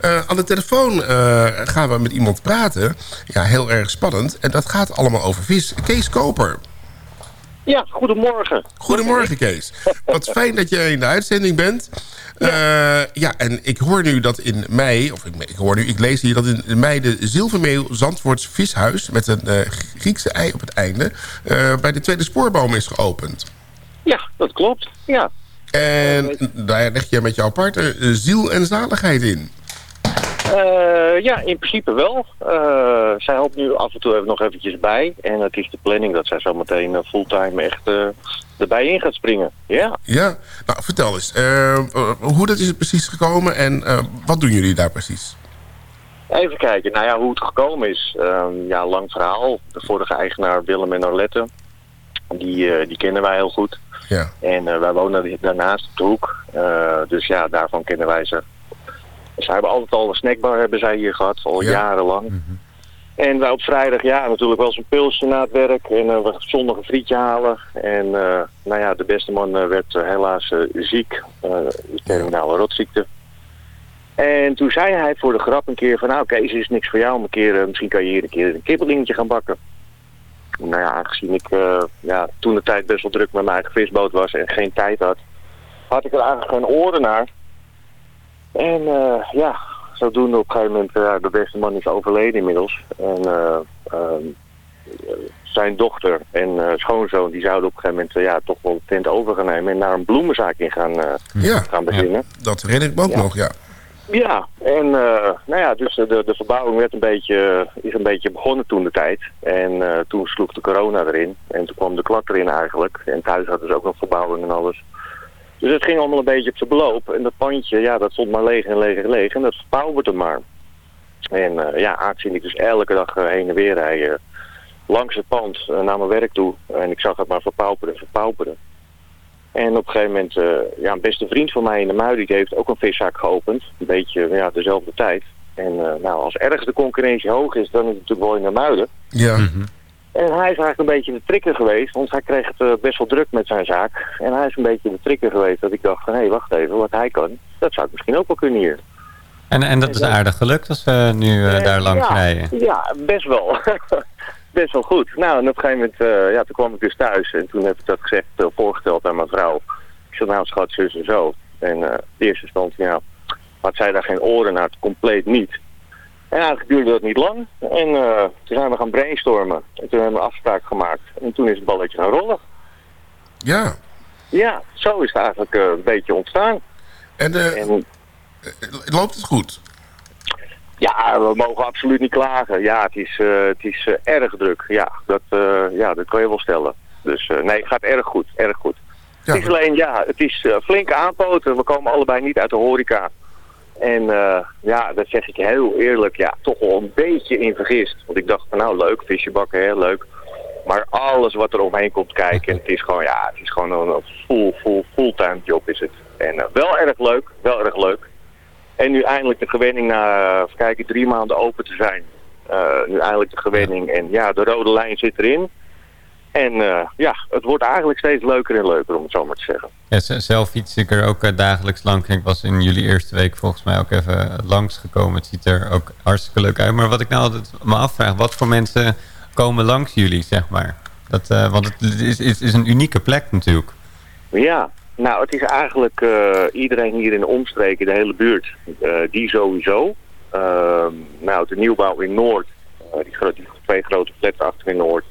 Eh, aan de telefoon gaan we met iemand praten. Ja, heel erg spannend. En dat gaat allemaal over vis. Kees Koper. Ja, goedemorgen. Goedemorgen, Kees. Wat fijn dat je in de uitzending bent. Ja, ja en ik hoor nu dat in mei... of ik, ik hoor nu, ik lees hier dat in mei de Zilvermeel Zandvoorts Vishuis... met een eh, Griekse ei op het einde... eh, bij de Tweede Spoorboom is geopend. Ja, dat klopt. Ja. En daar leg je met jouw partner eh, ziel en zaligheid in. Eh, ja, in principe wel. Eh, zij helpt nu af en toe even nog eventjes bij. En het is de planning dat zij zometeen eh, fulltime echt erbij in gaat springen. Ja. Ja, nou vertel eens. hoe dat is het precies gekomen en wat doen jullie daar precies? Even kijken, nou ja, hoe het gekomen is. Ehm, ja, lang verhaal. De vorige eigenaar Willem en Arlette, die, die kennen wij heel goed. Ja. En wij wonen daarnaast op de hoek. Dus ja, daarvan kennen wij ze. Ze hebben altijd al een snackbar hebben zij hier gehad, al jarenlang. En wij op vrijdag, ja, natuurlijk wel zo'n pilsje na het werk. En eh, we zondag een frietje halen. En eh, nou ja, de beste man eh, werd helaas ziek. terminale rotziekte. En toen zei hij voor de grap een keer van... Nou Kees, is niks voor jou een keer... misschien kan je hier een keer een kippeldingetje gaan bakken. Nou ja, aangezien ik ja, toen de tijd best wel druk met mijn eigen visboot was... en geen tijd had... had ik er eigenlijk geen oren naar. En eh, ja, zodoende op een gegeven moment... eh, de beste man is overleden inmiddels. En... eh, ehm, eh, zijn dochter en schoonzoon... die zouden op een gegeven moment ja, toch wel de tent over gaan nemen... en naar een bloemenzaak in gaan, ja, gaan beginnen. dat herinner ik me ook nog, ja. Ja, en nou ja, dus de, de verbouwing werd een beetje, is een beetje begonnen toen de tijd. En toen sloeg de corona erin. En toen kwam de klak erin eigenlijk. En thuis hadden ze ook nog verbouwing en alles. Dus het ging allemaal een beetje op zijn beloop. En dat pandje, ja, dat stond maar leeg en leeg en leeg. En dat verbouwde maar. En uh, ja, aangezien ik dus elke dag uh, heen en weer rijden uh, langs het pand naar mijn werk toe. En ik zag het maar verpauperen, verpauperen. En op een gegeven moment, ja, een beste vriend van mij in de Muiden, die heeft ook een viszaak geopend. Een beetje ja, dezelfde tijd. En nou, als ergens de concurrentie hoog is, dan is het natuurlijk wel in de Muiden. Ja. Mm -hmm. En hij is eigenlijk een beetje de trigger geweest, want hij kreeg het best wel druk met zijn zaak. En hij is een beetje de trigger geweest dat ik dacht van, hé, hey, wacht even, wat hij kan, dat zou ik misschien ook wel kunnen hier. En, en dat is aardig gelukt als we nu uh, daar langs ja, rijden. Ja, best wel. best wel goed. Nou, en op een gegeven moment, uh, ja, toen kwam ik dus thuis en toen heb ik dat gezegd, uh, voorgesteld aan mijn vrouw. Ik zei, nou schat, zus en zo. En de eerste instantie, ja, had zij daar geen oren naar, compleet niet. En eigenlijk duurde dat niet lang. En uh, toen zijn we gaan brainstormen. En toen hebben we een afspraak gemaakt. En toen is het balletje gaan rollen. Ja. Ja, zo is het eigenlijk uh, een beetje ontstaan. En, uh, en loopt het goed? Ja, we mogen absoluut niet klagen. Ja, het is, het is erg druk. Ja dat, ja, dat kan je wel stellen. Dus nee, het gaat erg goed. Erg goed. Ja, het is alleen, ja, het is flinke aanpoten. We komen allebei niet uit de horeca. En uh, ja, dat zeg ik heel eerlijk, ja, toch wel een beetje in vergist. Want ik dacht van nou leuk, visje bakken, heel leuk. Maar alles wat er omheen komt kijken, het is gewoon, ja, het is gewoon een full, full, fulltime job is het. En uh, wel erg leuk, wel erg leuk. En nu eindelijk de gewenning na, uh, kijken, drie maanden open te zijn. nu eindelijk de gewenning en ja, de rode lijn zit erin. En uh, ja, het wordt eigenlijk steeds leuker en leuker om het zo maar te zeggen. Ja, zelf fiets ik er ook uh, dagelijks lang. Ik was in jullie eerste week volgens mij ook even langsgekomen. Het ziet er ook hartstikke leuk uit. Maar wat ik nou altijd me afvraag, wat voor mensen komen langs jullie, zeg maar? Dat, uh, want het is, is, is een unieke plek natuurlijk. Ja, nou het is eigenlijk iedereen hier in de omstreken, de hele buurt, die sowieso. Ehm, nou, de nieuwbouw in Noord, die, die twee grote flats achter in Noord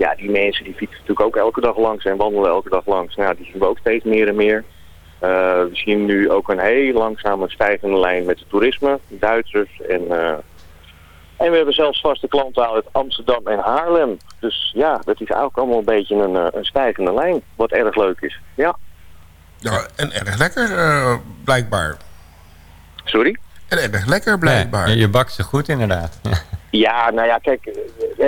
ja, die mensen die fietsen natuurlijk ook elke dag langs en wandelen elke dag langs. Nou, die zien we ook steeds meer en meer. Uh, we zien nu ook een heel langzame stijgende lijn met het toerisme, Duitsers en... Uh, en we hebben zelfs vaste klanten uit Amsterdam en Haarlem. Dus ja, dat is eigenlijk allemaal een beetje een, een stijgende lijn, wat erg leuk is. Ja, ja en erg lekker, uh, blijkbaar. Sorry? En erg lekker, blijkbaar. Ja, je, je bakt ze goed, inderdaad. Ja, nou ja, kijk,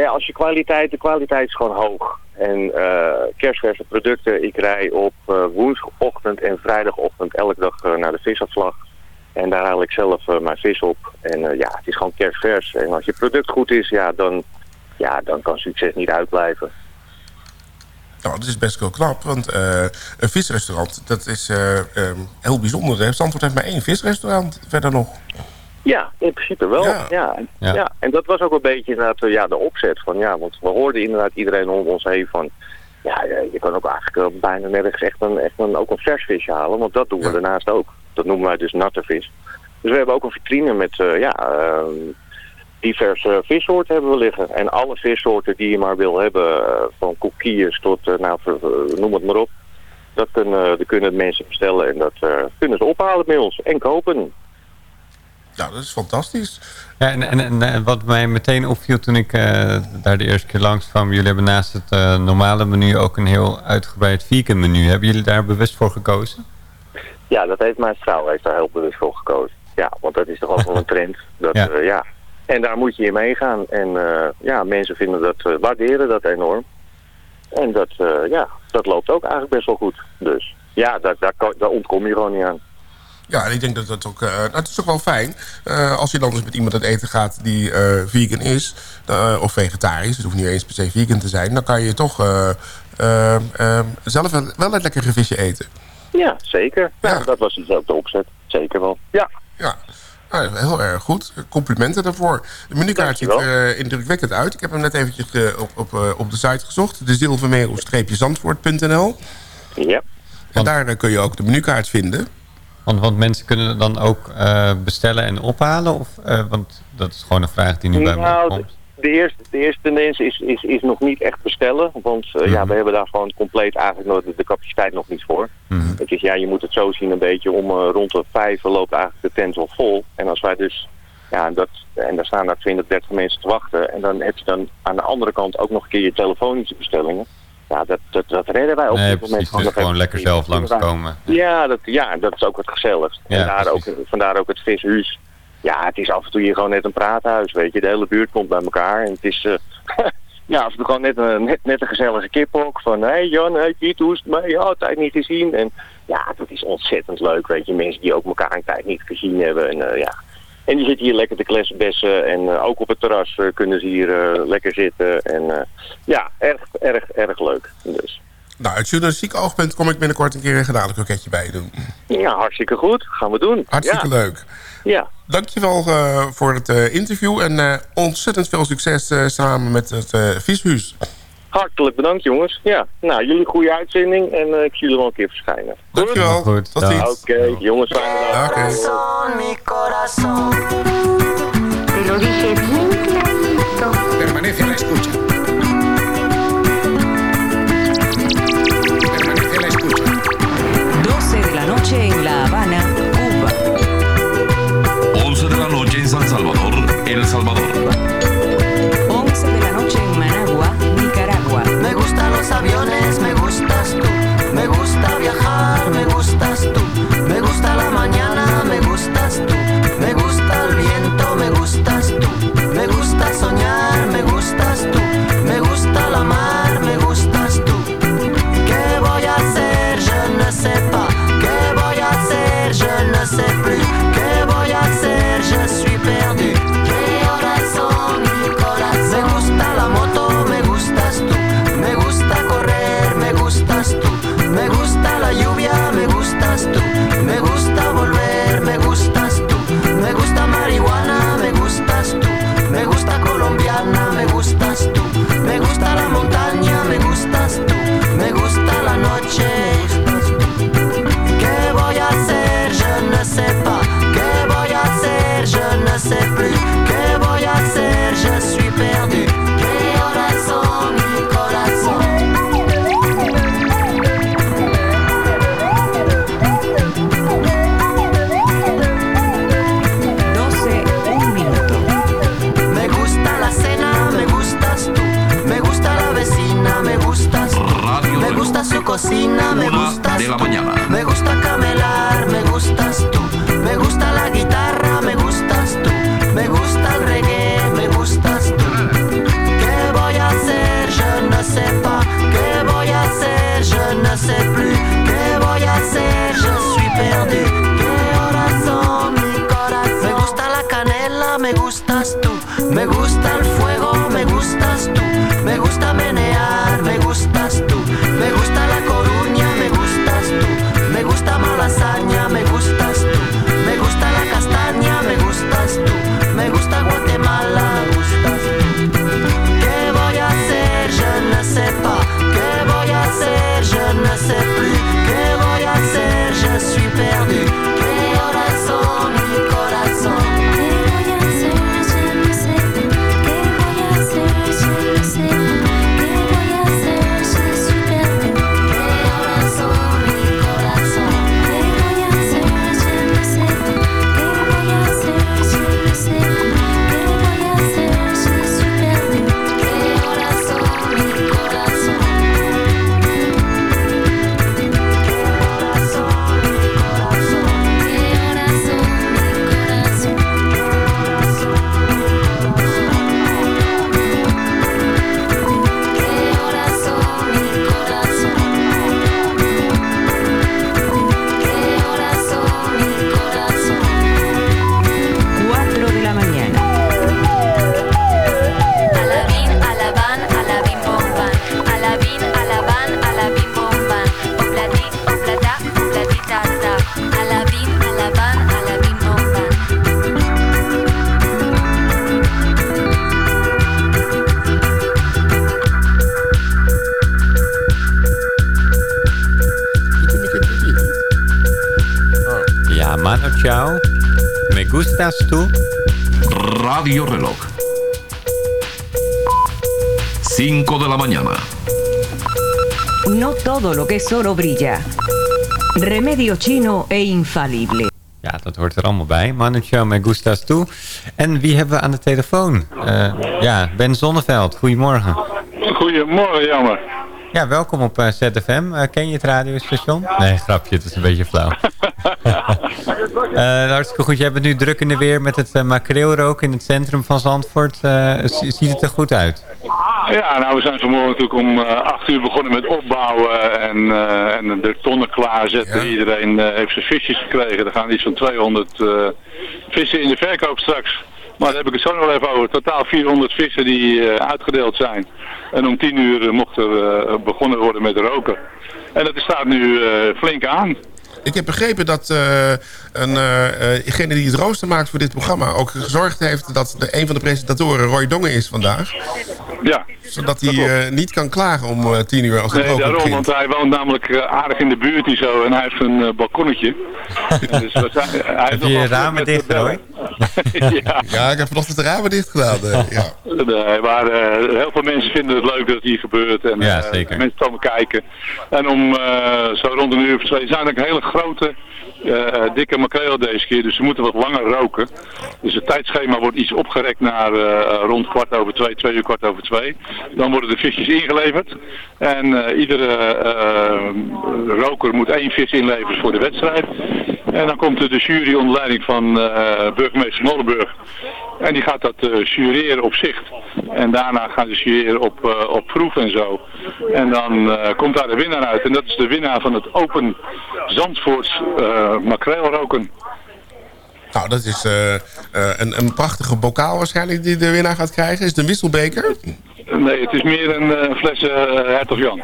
als je kwaliteit, de kwaliteit is gewoon hoog. En uh, kerstverse producten, ik rij op uh, woensdagochtend en vrijdagochtend elke dag uh, naar de visafslag. En daar haal ik zelf mijn vis op. En ja, het is gewoon kerstvers. En als je product goed is, ja, dan, ja, dan kan succes niet uitblijven. Nou, dat is best wel knap, want uh, een visrestaurant, dat is uh, um, heel bijzonder. Hè? Zandvoort heeft maar één visrestaurant verder nog. Ja, in principe wel. Ja. Ja. ja. ja. En dat was ook een beetje inderdaad ja, de opzet van ja, want we hoorden inderdaad iedereen om ons heen van ja, je kan ook eigenlijk bijna nergens echt een, echt een, ook een vers visje halen, want dat doen we daarnaast ook. Dat noemen wij dus natte vis. Dus we hebben ook een vitrine met uh, ja, uh, diverse vissoorten hebben we liggen. En alle vissoorten die je maar wil hebben, uh, van koekiers tot, nou, noem het maar op. Dat kunnen, dat kunnen mensen bestellen en dat kunnen ze ophalen bij ons en kopen. Ja, dat is fantastisch. Ja, en, en, en wat mij meteen opviel toen ik uh, daar de eerste keer langs kwam... jullie hebben naast het uh, normale menu ook een heel uitgebreid vegan menu. Hebben jullie daar bewust voor gekozen? Ja, dat heeft mijn vrouw heeft daar heel bewust voor gekozen. Ja, want dat is toch ook wel een trend. Dat, ja. Uh, ja. En daar moet je in meegaan. En ja, mensen vinden dat, waarderen dat enorm. En dat, ja, dat loopt ook eigenlijk best wel goed. Dus ja, daar, daar, daar ontkom je gewoon niet aan. Ja, en ik denk dat dat ook... Uh, dat is toch wel fijn. Uh, als je dan dus met iemand uit eten gaat die uh, vegan is... of vegetarisch, het hoeft niet eens per se vegan te zijn... dan kan je toch zelf wel, wel een lekkere visje eten. Ja, zeker. Ja. dat was dus ook de opzet. Zeker wel. Ja. Ja. Nou, heel erg goed. Complimenten daarvoor. De menukaart ziet er indrukwekkend uit. Ik heb hem net eventjes op, op, op de site gezocht. De zilvermerel-zandvoort.nl Ja. En daar kun je ook de menukaart vinden... Want, want mensen kunnen dan ook uh, bestellen en ophalen? Of, uh, want dat is gewoon een vraag die nu bij nou, me komt. De, eerste, de eerste tendens is, is, is nog niet echt bestellen. Want ja, mhm. we hebben daar gewoon compleet eigenlijk nog de, capaciteit nog niet voor. Mm Het is, ja, je moet het zo zien een beetje. Om rond de vijf loopt eigenlijk de tent al vol. En als wij dus ja, dat, en daar staan daar 20, 30 mensen te wachten. En dan heb je dan aan de andere kant ook nog een keer je telefonische bestellingen. Ja, dat, dat, dat redden wij op nee, dit moment. gewoon, gewoon lekker zelf langskomen. Ja dat, ja, dat is ook het gezelligst. Ja, en daar ook, vandaar ook het vishuis. Ja, het is af en toe hier gewoon net een praathuis, weet je. De hele buurt komt bij elkaar. En het is... Uh, ja, af en toe gewoon net een, net, een gezellige kiphok. Van, hé hey Jan, hey Piet, hoe is het mee? Ja, tijd niet gezien. En ja, dat is ontzettend leuk, weet je. Mensen die ook elkaar een tijd niet gezien hebben. En uh, ja, en die zitten hier lekker te klesbessen. En uh, ook op het terras kunnen ze hier lekker zitten. En ja, erg, erg, erg leuk. Dus. Nou, uit journalistiek oogpunt kom ik binnenkort een keer een gedalenkroketje bij je doen. Ja, hartstikke goed. Gaan we doen. Hartstikke ja. leuk. Ja. Dankjewel uh, voor het uh, interview en uh, ontzettend veel succes samen met het Vishuis. Hartelijk bedankt jongens. Ja, nou jullie goede uitzending en uh, ik zie jullie wel een keer verschijnen. Dankjewel. Goed. Tot ziens. Oké, okay, jongens fijne dag. Oké. Okay. Permanece la escucha. Noche en La Habana, Cuba. 11 de la noche en San Salvador, El Salvador. aviones, me gustas tú. Me gusta viajar, me gustas tú. Todo lo que es oro brilla. Remedio chino e infalible. Ja, dat hoort er allemaal bij. Manu me gustas toe. En wie hebben we aan de telefoon? Uh, ja, Ben Zonneveld. Goedemorgen. Goedemorgen, jammer. Ja, welkom op uh, ZFM. Uh, ken je het radiostation? Nee, grapje, het is een beetje flauw. uh, hartstikke goed. Jij bent nu druk in de weer met het makreelrook in het centrum van Zandvoort. ziet het er goed uit? Ja, nou we zijn vanmorgen natuurlijk om 8 uur begonnen met opbouwen en, en de tonnen klaarzetten. Iedereen heeft zijn visjes gekregen. Er gaan iets van 200 vissen in de verkoop straks. Maar daar heb ik het zo nog even over. Totaal 400 vissen die uitgedeeld zijn. En om 10 uur mocht er begonnen worden met roken. En dat staat nu flink aan. Ik heb begrepen dat een, uh, die het rooster maakt voor dit programma... ook gezorgd heeft dat de, een van de presentatoren Roy Dongen is vandaag. Ja. Zodat hij niet kan klagen om tien uur als het Nee, daarom, want hij woont namelijk aardig in de buurt hier zo... en hij heeft een balkonnetje. dus hij heb je je ramen dicht, Roy? ja. ja, ik heb vanochtend de ramen dicht gedaan. ja. Nee, maar heel veel mensen vinden het leuk dat het hier gebeurt. En ja, zeker. mensen komen kijken. En om zo rond een uur of twee zijn er hele grote, uh, dikke makreel deze keer. Dus ze moeten wat langer roken. Dus het tijdschema wordt iets opgerekt naar uh, rond kwart over twee, twee uur kwart over twee. Dan worden de visjes ingeleverd. En iedere roker moet één vis inleveren voor de wedstrijd. En dan komt de jury onder leiding van burgemeester Molenburg. En die gaat dat uh, jureren op zicht. En daarna gaan ze jureren op, uh, op proef en zo. En dan komt daar de winnaar uit. En dat is de winnaar van het Open Zandvoorts makreelroken. Nou, dat is een, een prachtige bokaal waarschijnlijk die de winnaar gaat krijgen. Is het een wisselbeker? Nee, het is meer een fles Hertog Jan.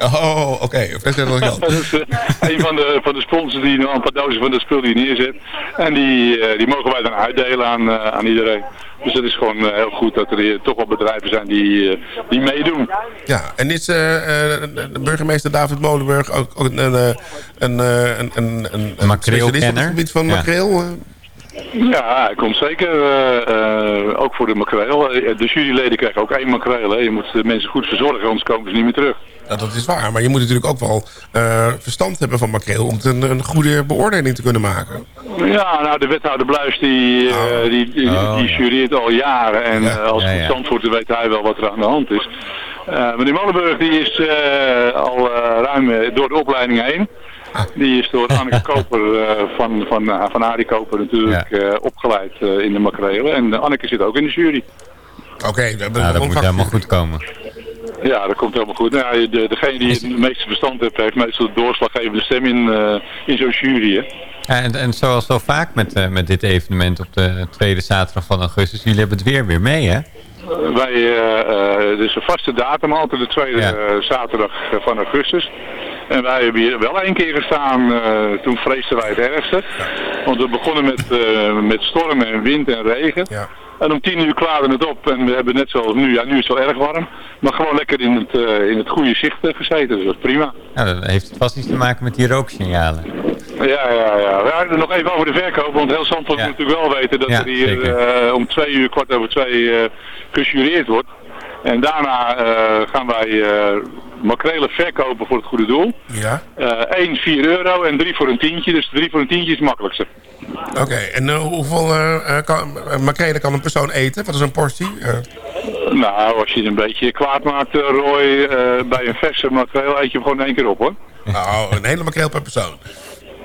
Oh, oké. Okay. dat is uh, een van de, van de sponsors die nog een paar dozen van dat spul die neerzet. En die, uh, die mogen wij dan uitdelen aan, uh, aan iedereen. Dus het is gewoon heel goed dat er hier toch wel bedrijven zijn die, die meedoen. Ja, en is de burgemeester David Molenburg ook, ook een, een, een, een, een, een, een specialist op het gebied van makreel? Ja, hij komt zeker. Uh, uh, ook voor de makreel. De juryleden krijgen ook één makreel. Hè. Je moet de mensen goed verzorgen, anders komen ze niet meer terug. Ja, dat is waar. Maar je moet natuurlijk ook wel uh, verstand hebben van makreel... om een, een, goede beoordeling te kunnen maken. Ja, nou, de wethouder Bluis die, oh. die, die, oh, die, jureert al jaren. En ja. als ja, verstand weet hij wel wat er aan de hand is. meneer Molenburg die is al ruim door de opleiding heen. Die is door Anneke Koper uh, van, van, uh, van Arie Koper natuurlijk ja. uh, opgeleid in de makrelen. En Anneke zit ook in de jury. Oké, okay, dat, ja, dat moet helemaal goed komen. Ja, dat komt helemaal goed. Nou, de, degene die het meeste verstand heeft, heeft meestal de doorslaggevende stem in, in zo'n jury. Hè? En, en zoals zo vaak met, met dit evenement op de tweede zaterdag van augustus, jullie hebben het weer weer mee, hè? wij, uh, dus een vaste datum, altijd de tweede ja. zaterdag van augustus. En wij hebben hier wel één keer gestaan, uh, toen vreesden wij het ergste. Want we begonnen met, uh, met stormen en wind en regen. Ja. En om tien uur klaarden het op en we hebben net zoals nu, ja nu is het wel erg warm, maar gewoon lekker in het, uh, in het goede zicht gezeten, dus dat is prima. Ja, dat heeft vast iets te maken met die rooksignalen. Ja, ja, ja. We hadden nog even over de verkoop, want heel Zandvoort ja. moet natuurlijk wel weten dat ja, er hier uh, om twee uur, kwart over twee, uh, gejureerd wordt. En daarna gaan wij makrelen verkopen voor het goede doel. Ja. Eén 4 euro en drie voor een tientje. Dus drie voor een tientje is het makkelijkste. Oké, en uh, hoeveel kan, makrelen kan een persoon eten? Wat is een portie? Nou, als je het een beetje kwaad maakt, Roy, bij een verse makreel eet je hem gewoon één keer op hoor. Nou, een hele makreel per persoon.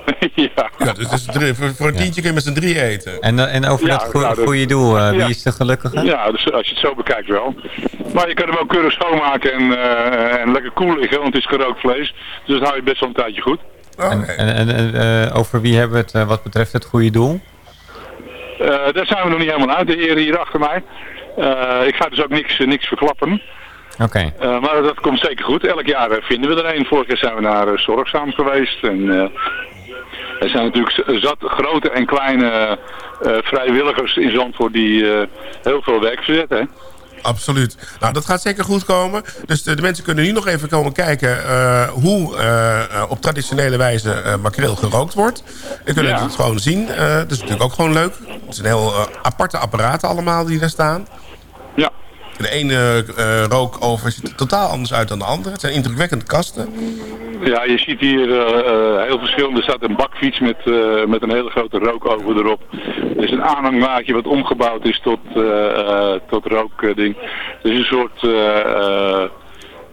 ja. ja. dus, dus drie, voor, voor, een tientje kun je met z'n drie eten. En, en over ja, dat goede, nou, goede doel, uh, wie is de gelukkige? Ja, dus als je het zo bekijkt wel. Maar je kan hem ook keurig schoonmaken en, uh, en lekker koel liggen, want het is gerookt vlees. Dus dat hou je best wel een tijdje goed. En, en, en uh, over wie hebben we het wat betreft het goede doel? daar zijn we nog niet helemaal uit, de heren hier achter mij. ik ga dus ook niks, niks verklappen. Oké. Okay. Uh, maar dat komt zeker goed. Elk jaar vinden we er een. Vorig jaar zijn we naar uh, Zorgzaam geweest. En, er zijn natuurlijk zat grote en kleine vrijwilligers in Zandvoort die heel veel werk verzetten. Absoluut. Nou, dat gaat zeker goed komen. Dus de, de mensen kunnen nu nog even komen kijken hoe op traditionele wijze makreel gerookt wordt. Je kunt ja. het gewoon zien. dat is natuurlijk ook gewoon leuk. Het zijn heel aparte apparaten allemaal die daar staan. Ja. De ene uh, rookover ziet er totaal anders uit dan de andere. Het zijn indrukwekkende kasten. Ja, je ziet hier uh, heel verschillend. Er staat een bakfiets met, met een hele grote rookover erop. Er is een aanhanglaadje wat omgebouwd is tot, tot rookding. Er is een soort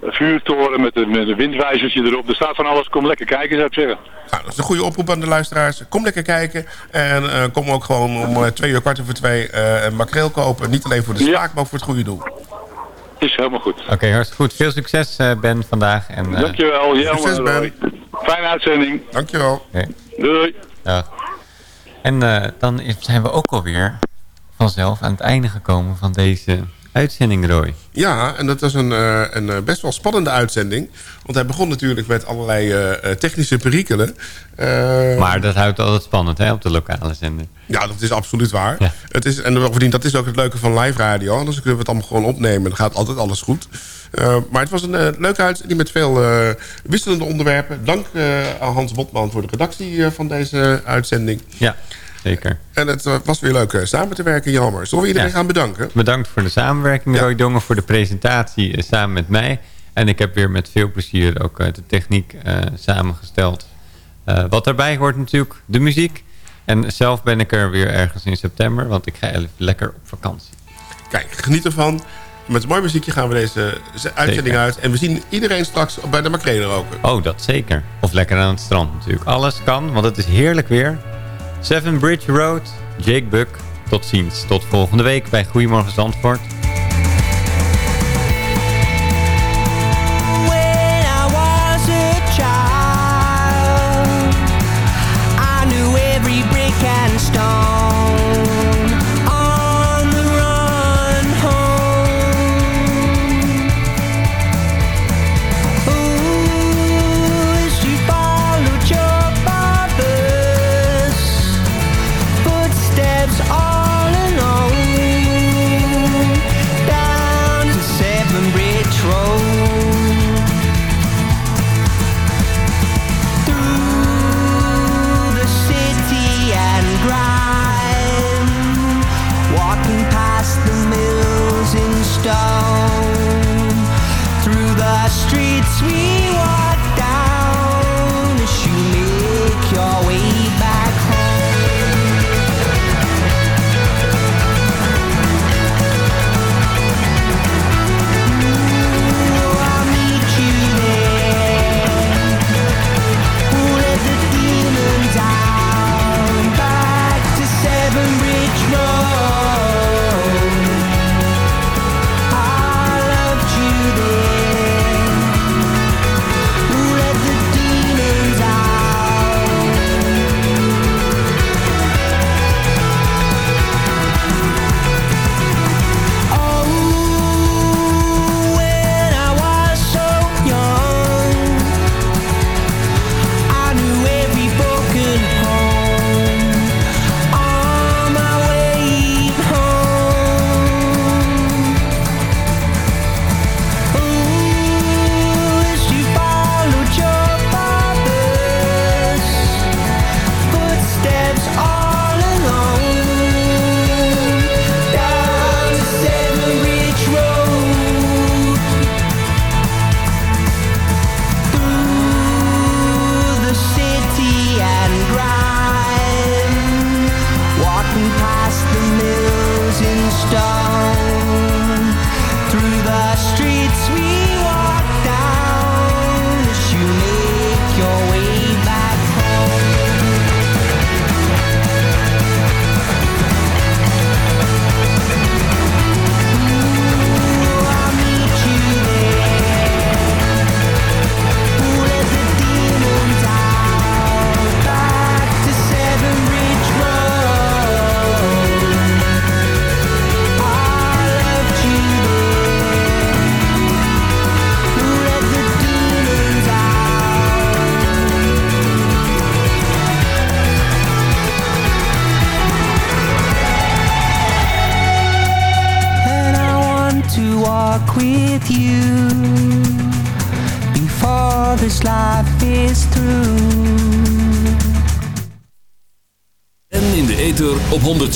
vuurtoren met een, met een windwijzertje erop. Er staat van alles. Kom lekker kijken, zou ik zeggen. Nou, dat is een goede oproep aan de luisteraars. Kom lekker kijken. En uh, kom ook gewoon om uh, twee uur, kwart over twee uh, een makreel kopen. Niet alleen voor de smaak, maar ook voor het goede doel. Is helemaal goed. Oké, okay, hartstikke goed. Veel succes Ben vandaag. En, Dankjewel. Succes Ben. Fijne uitzending. Dankjewel. Okay. Doei. Ja. En dan zijn we ook alweer vanzelf aan het einde gekomen van deze uitzending, Roy. Ja, en dat was een, uh, een uh, best wel spannende uitzending. Want hij begon natuurlijk met allerlei uh, technische perikelen. maar dat houdt altijd spannend hè, op de lokale zender. Ja, dat is absoluut waar. Ja. Het is, en bovendien, dat is ook het leuke van live radio. Anders kunnen we het allemaal gewoon opnemen. Dan gaat altijd alles goed. maar het was een leuke uitzending met veel wisselende onderwerpen. Dank aan Hans Botman voor de redactie van deze uitzending. Ja. Zeker. En het eh, was weer leuk eh, samen te werken, Jammer. Zullen we iedereen gaan bedanken? Bedankt voor de samenwerking, ja. Roy Dongen, voor de presentatie eh, samen met mij. En ik heb weer met veel plezier ook de techniek samengesteld. wat daarbij hoort natuurlijk, de muziek. En zelf ben ik er weer ergens in september, want ik ga even lekker op vakantie. Kijk, geniet ervan. Met een mooi muziekje gaan we deze uitzending uit. En we zien iedereen straks bij de makrelen roken. Oh, dat zeker. Of lekker aan het strand natuurlijk. Alles kan, want het is heerlijk weer. Seven Bridge Road, Jake Buck. Tot ziens. Tot volgende week bij Goedemorgen Zandvoort.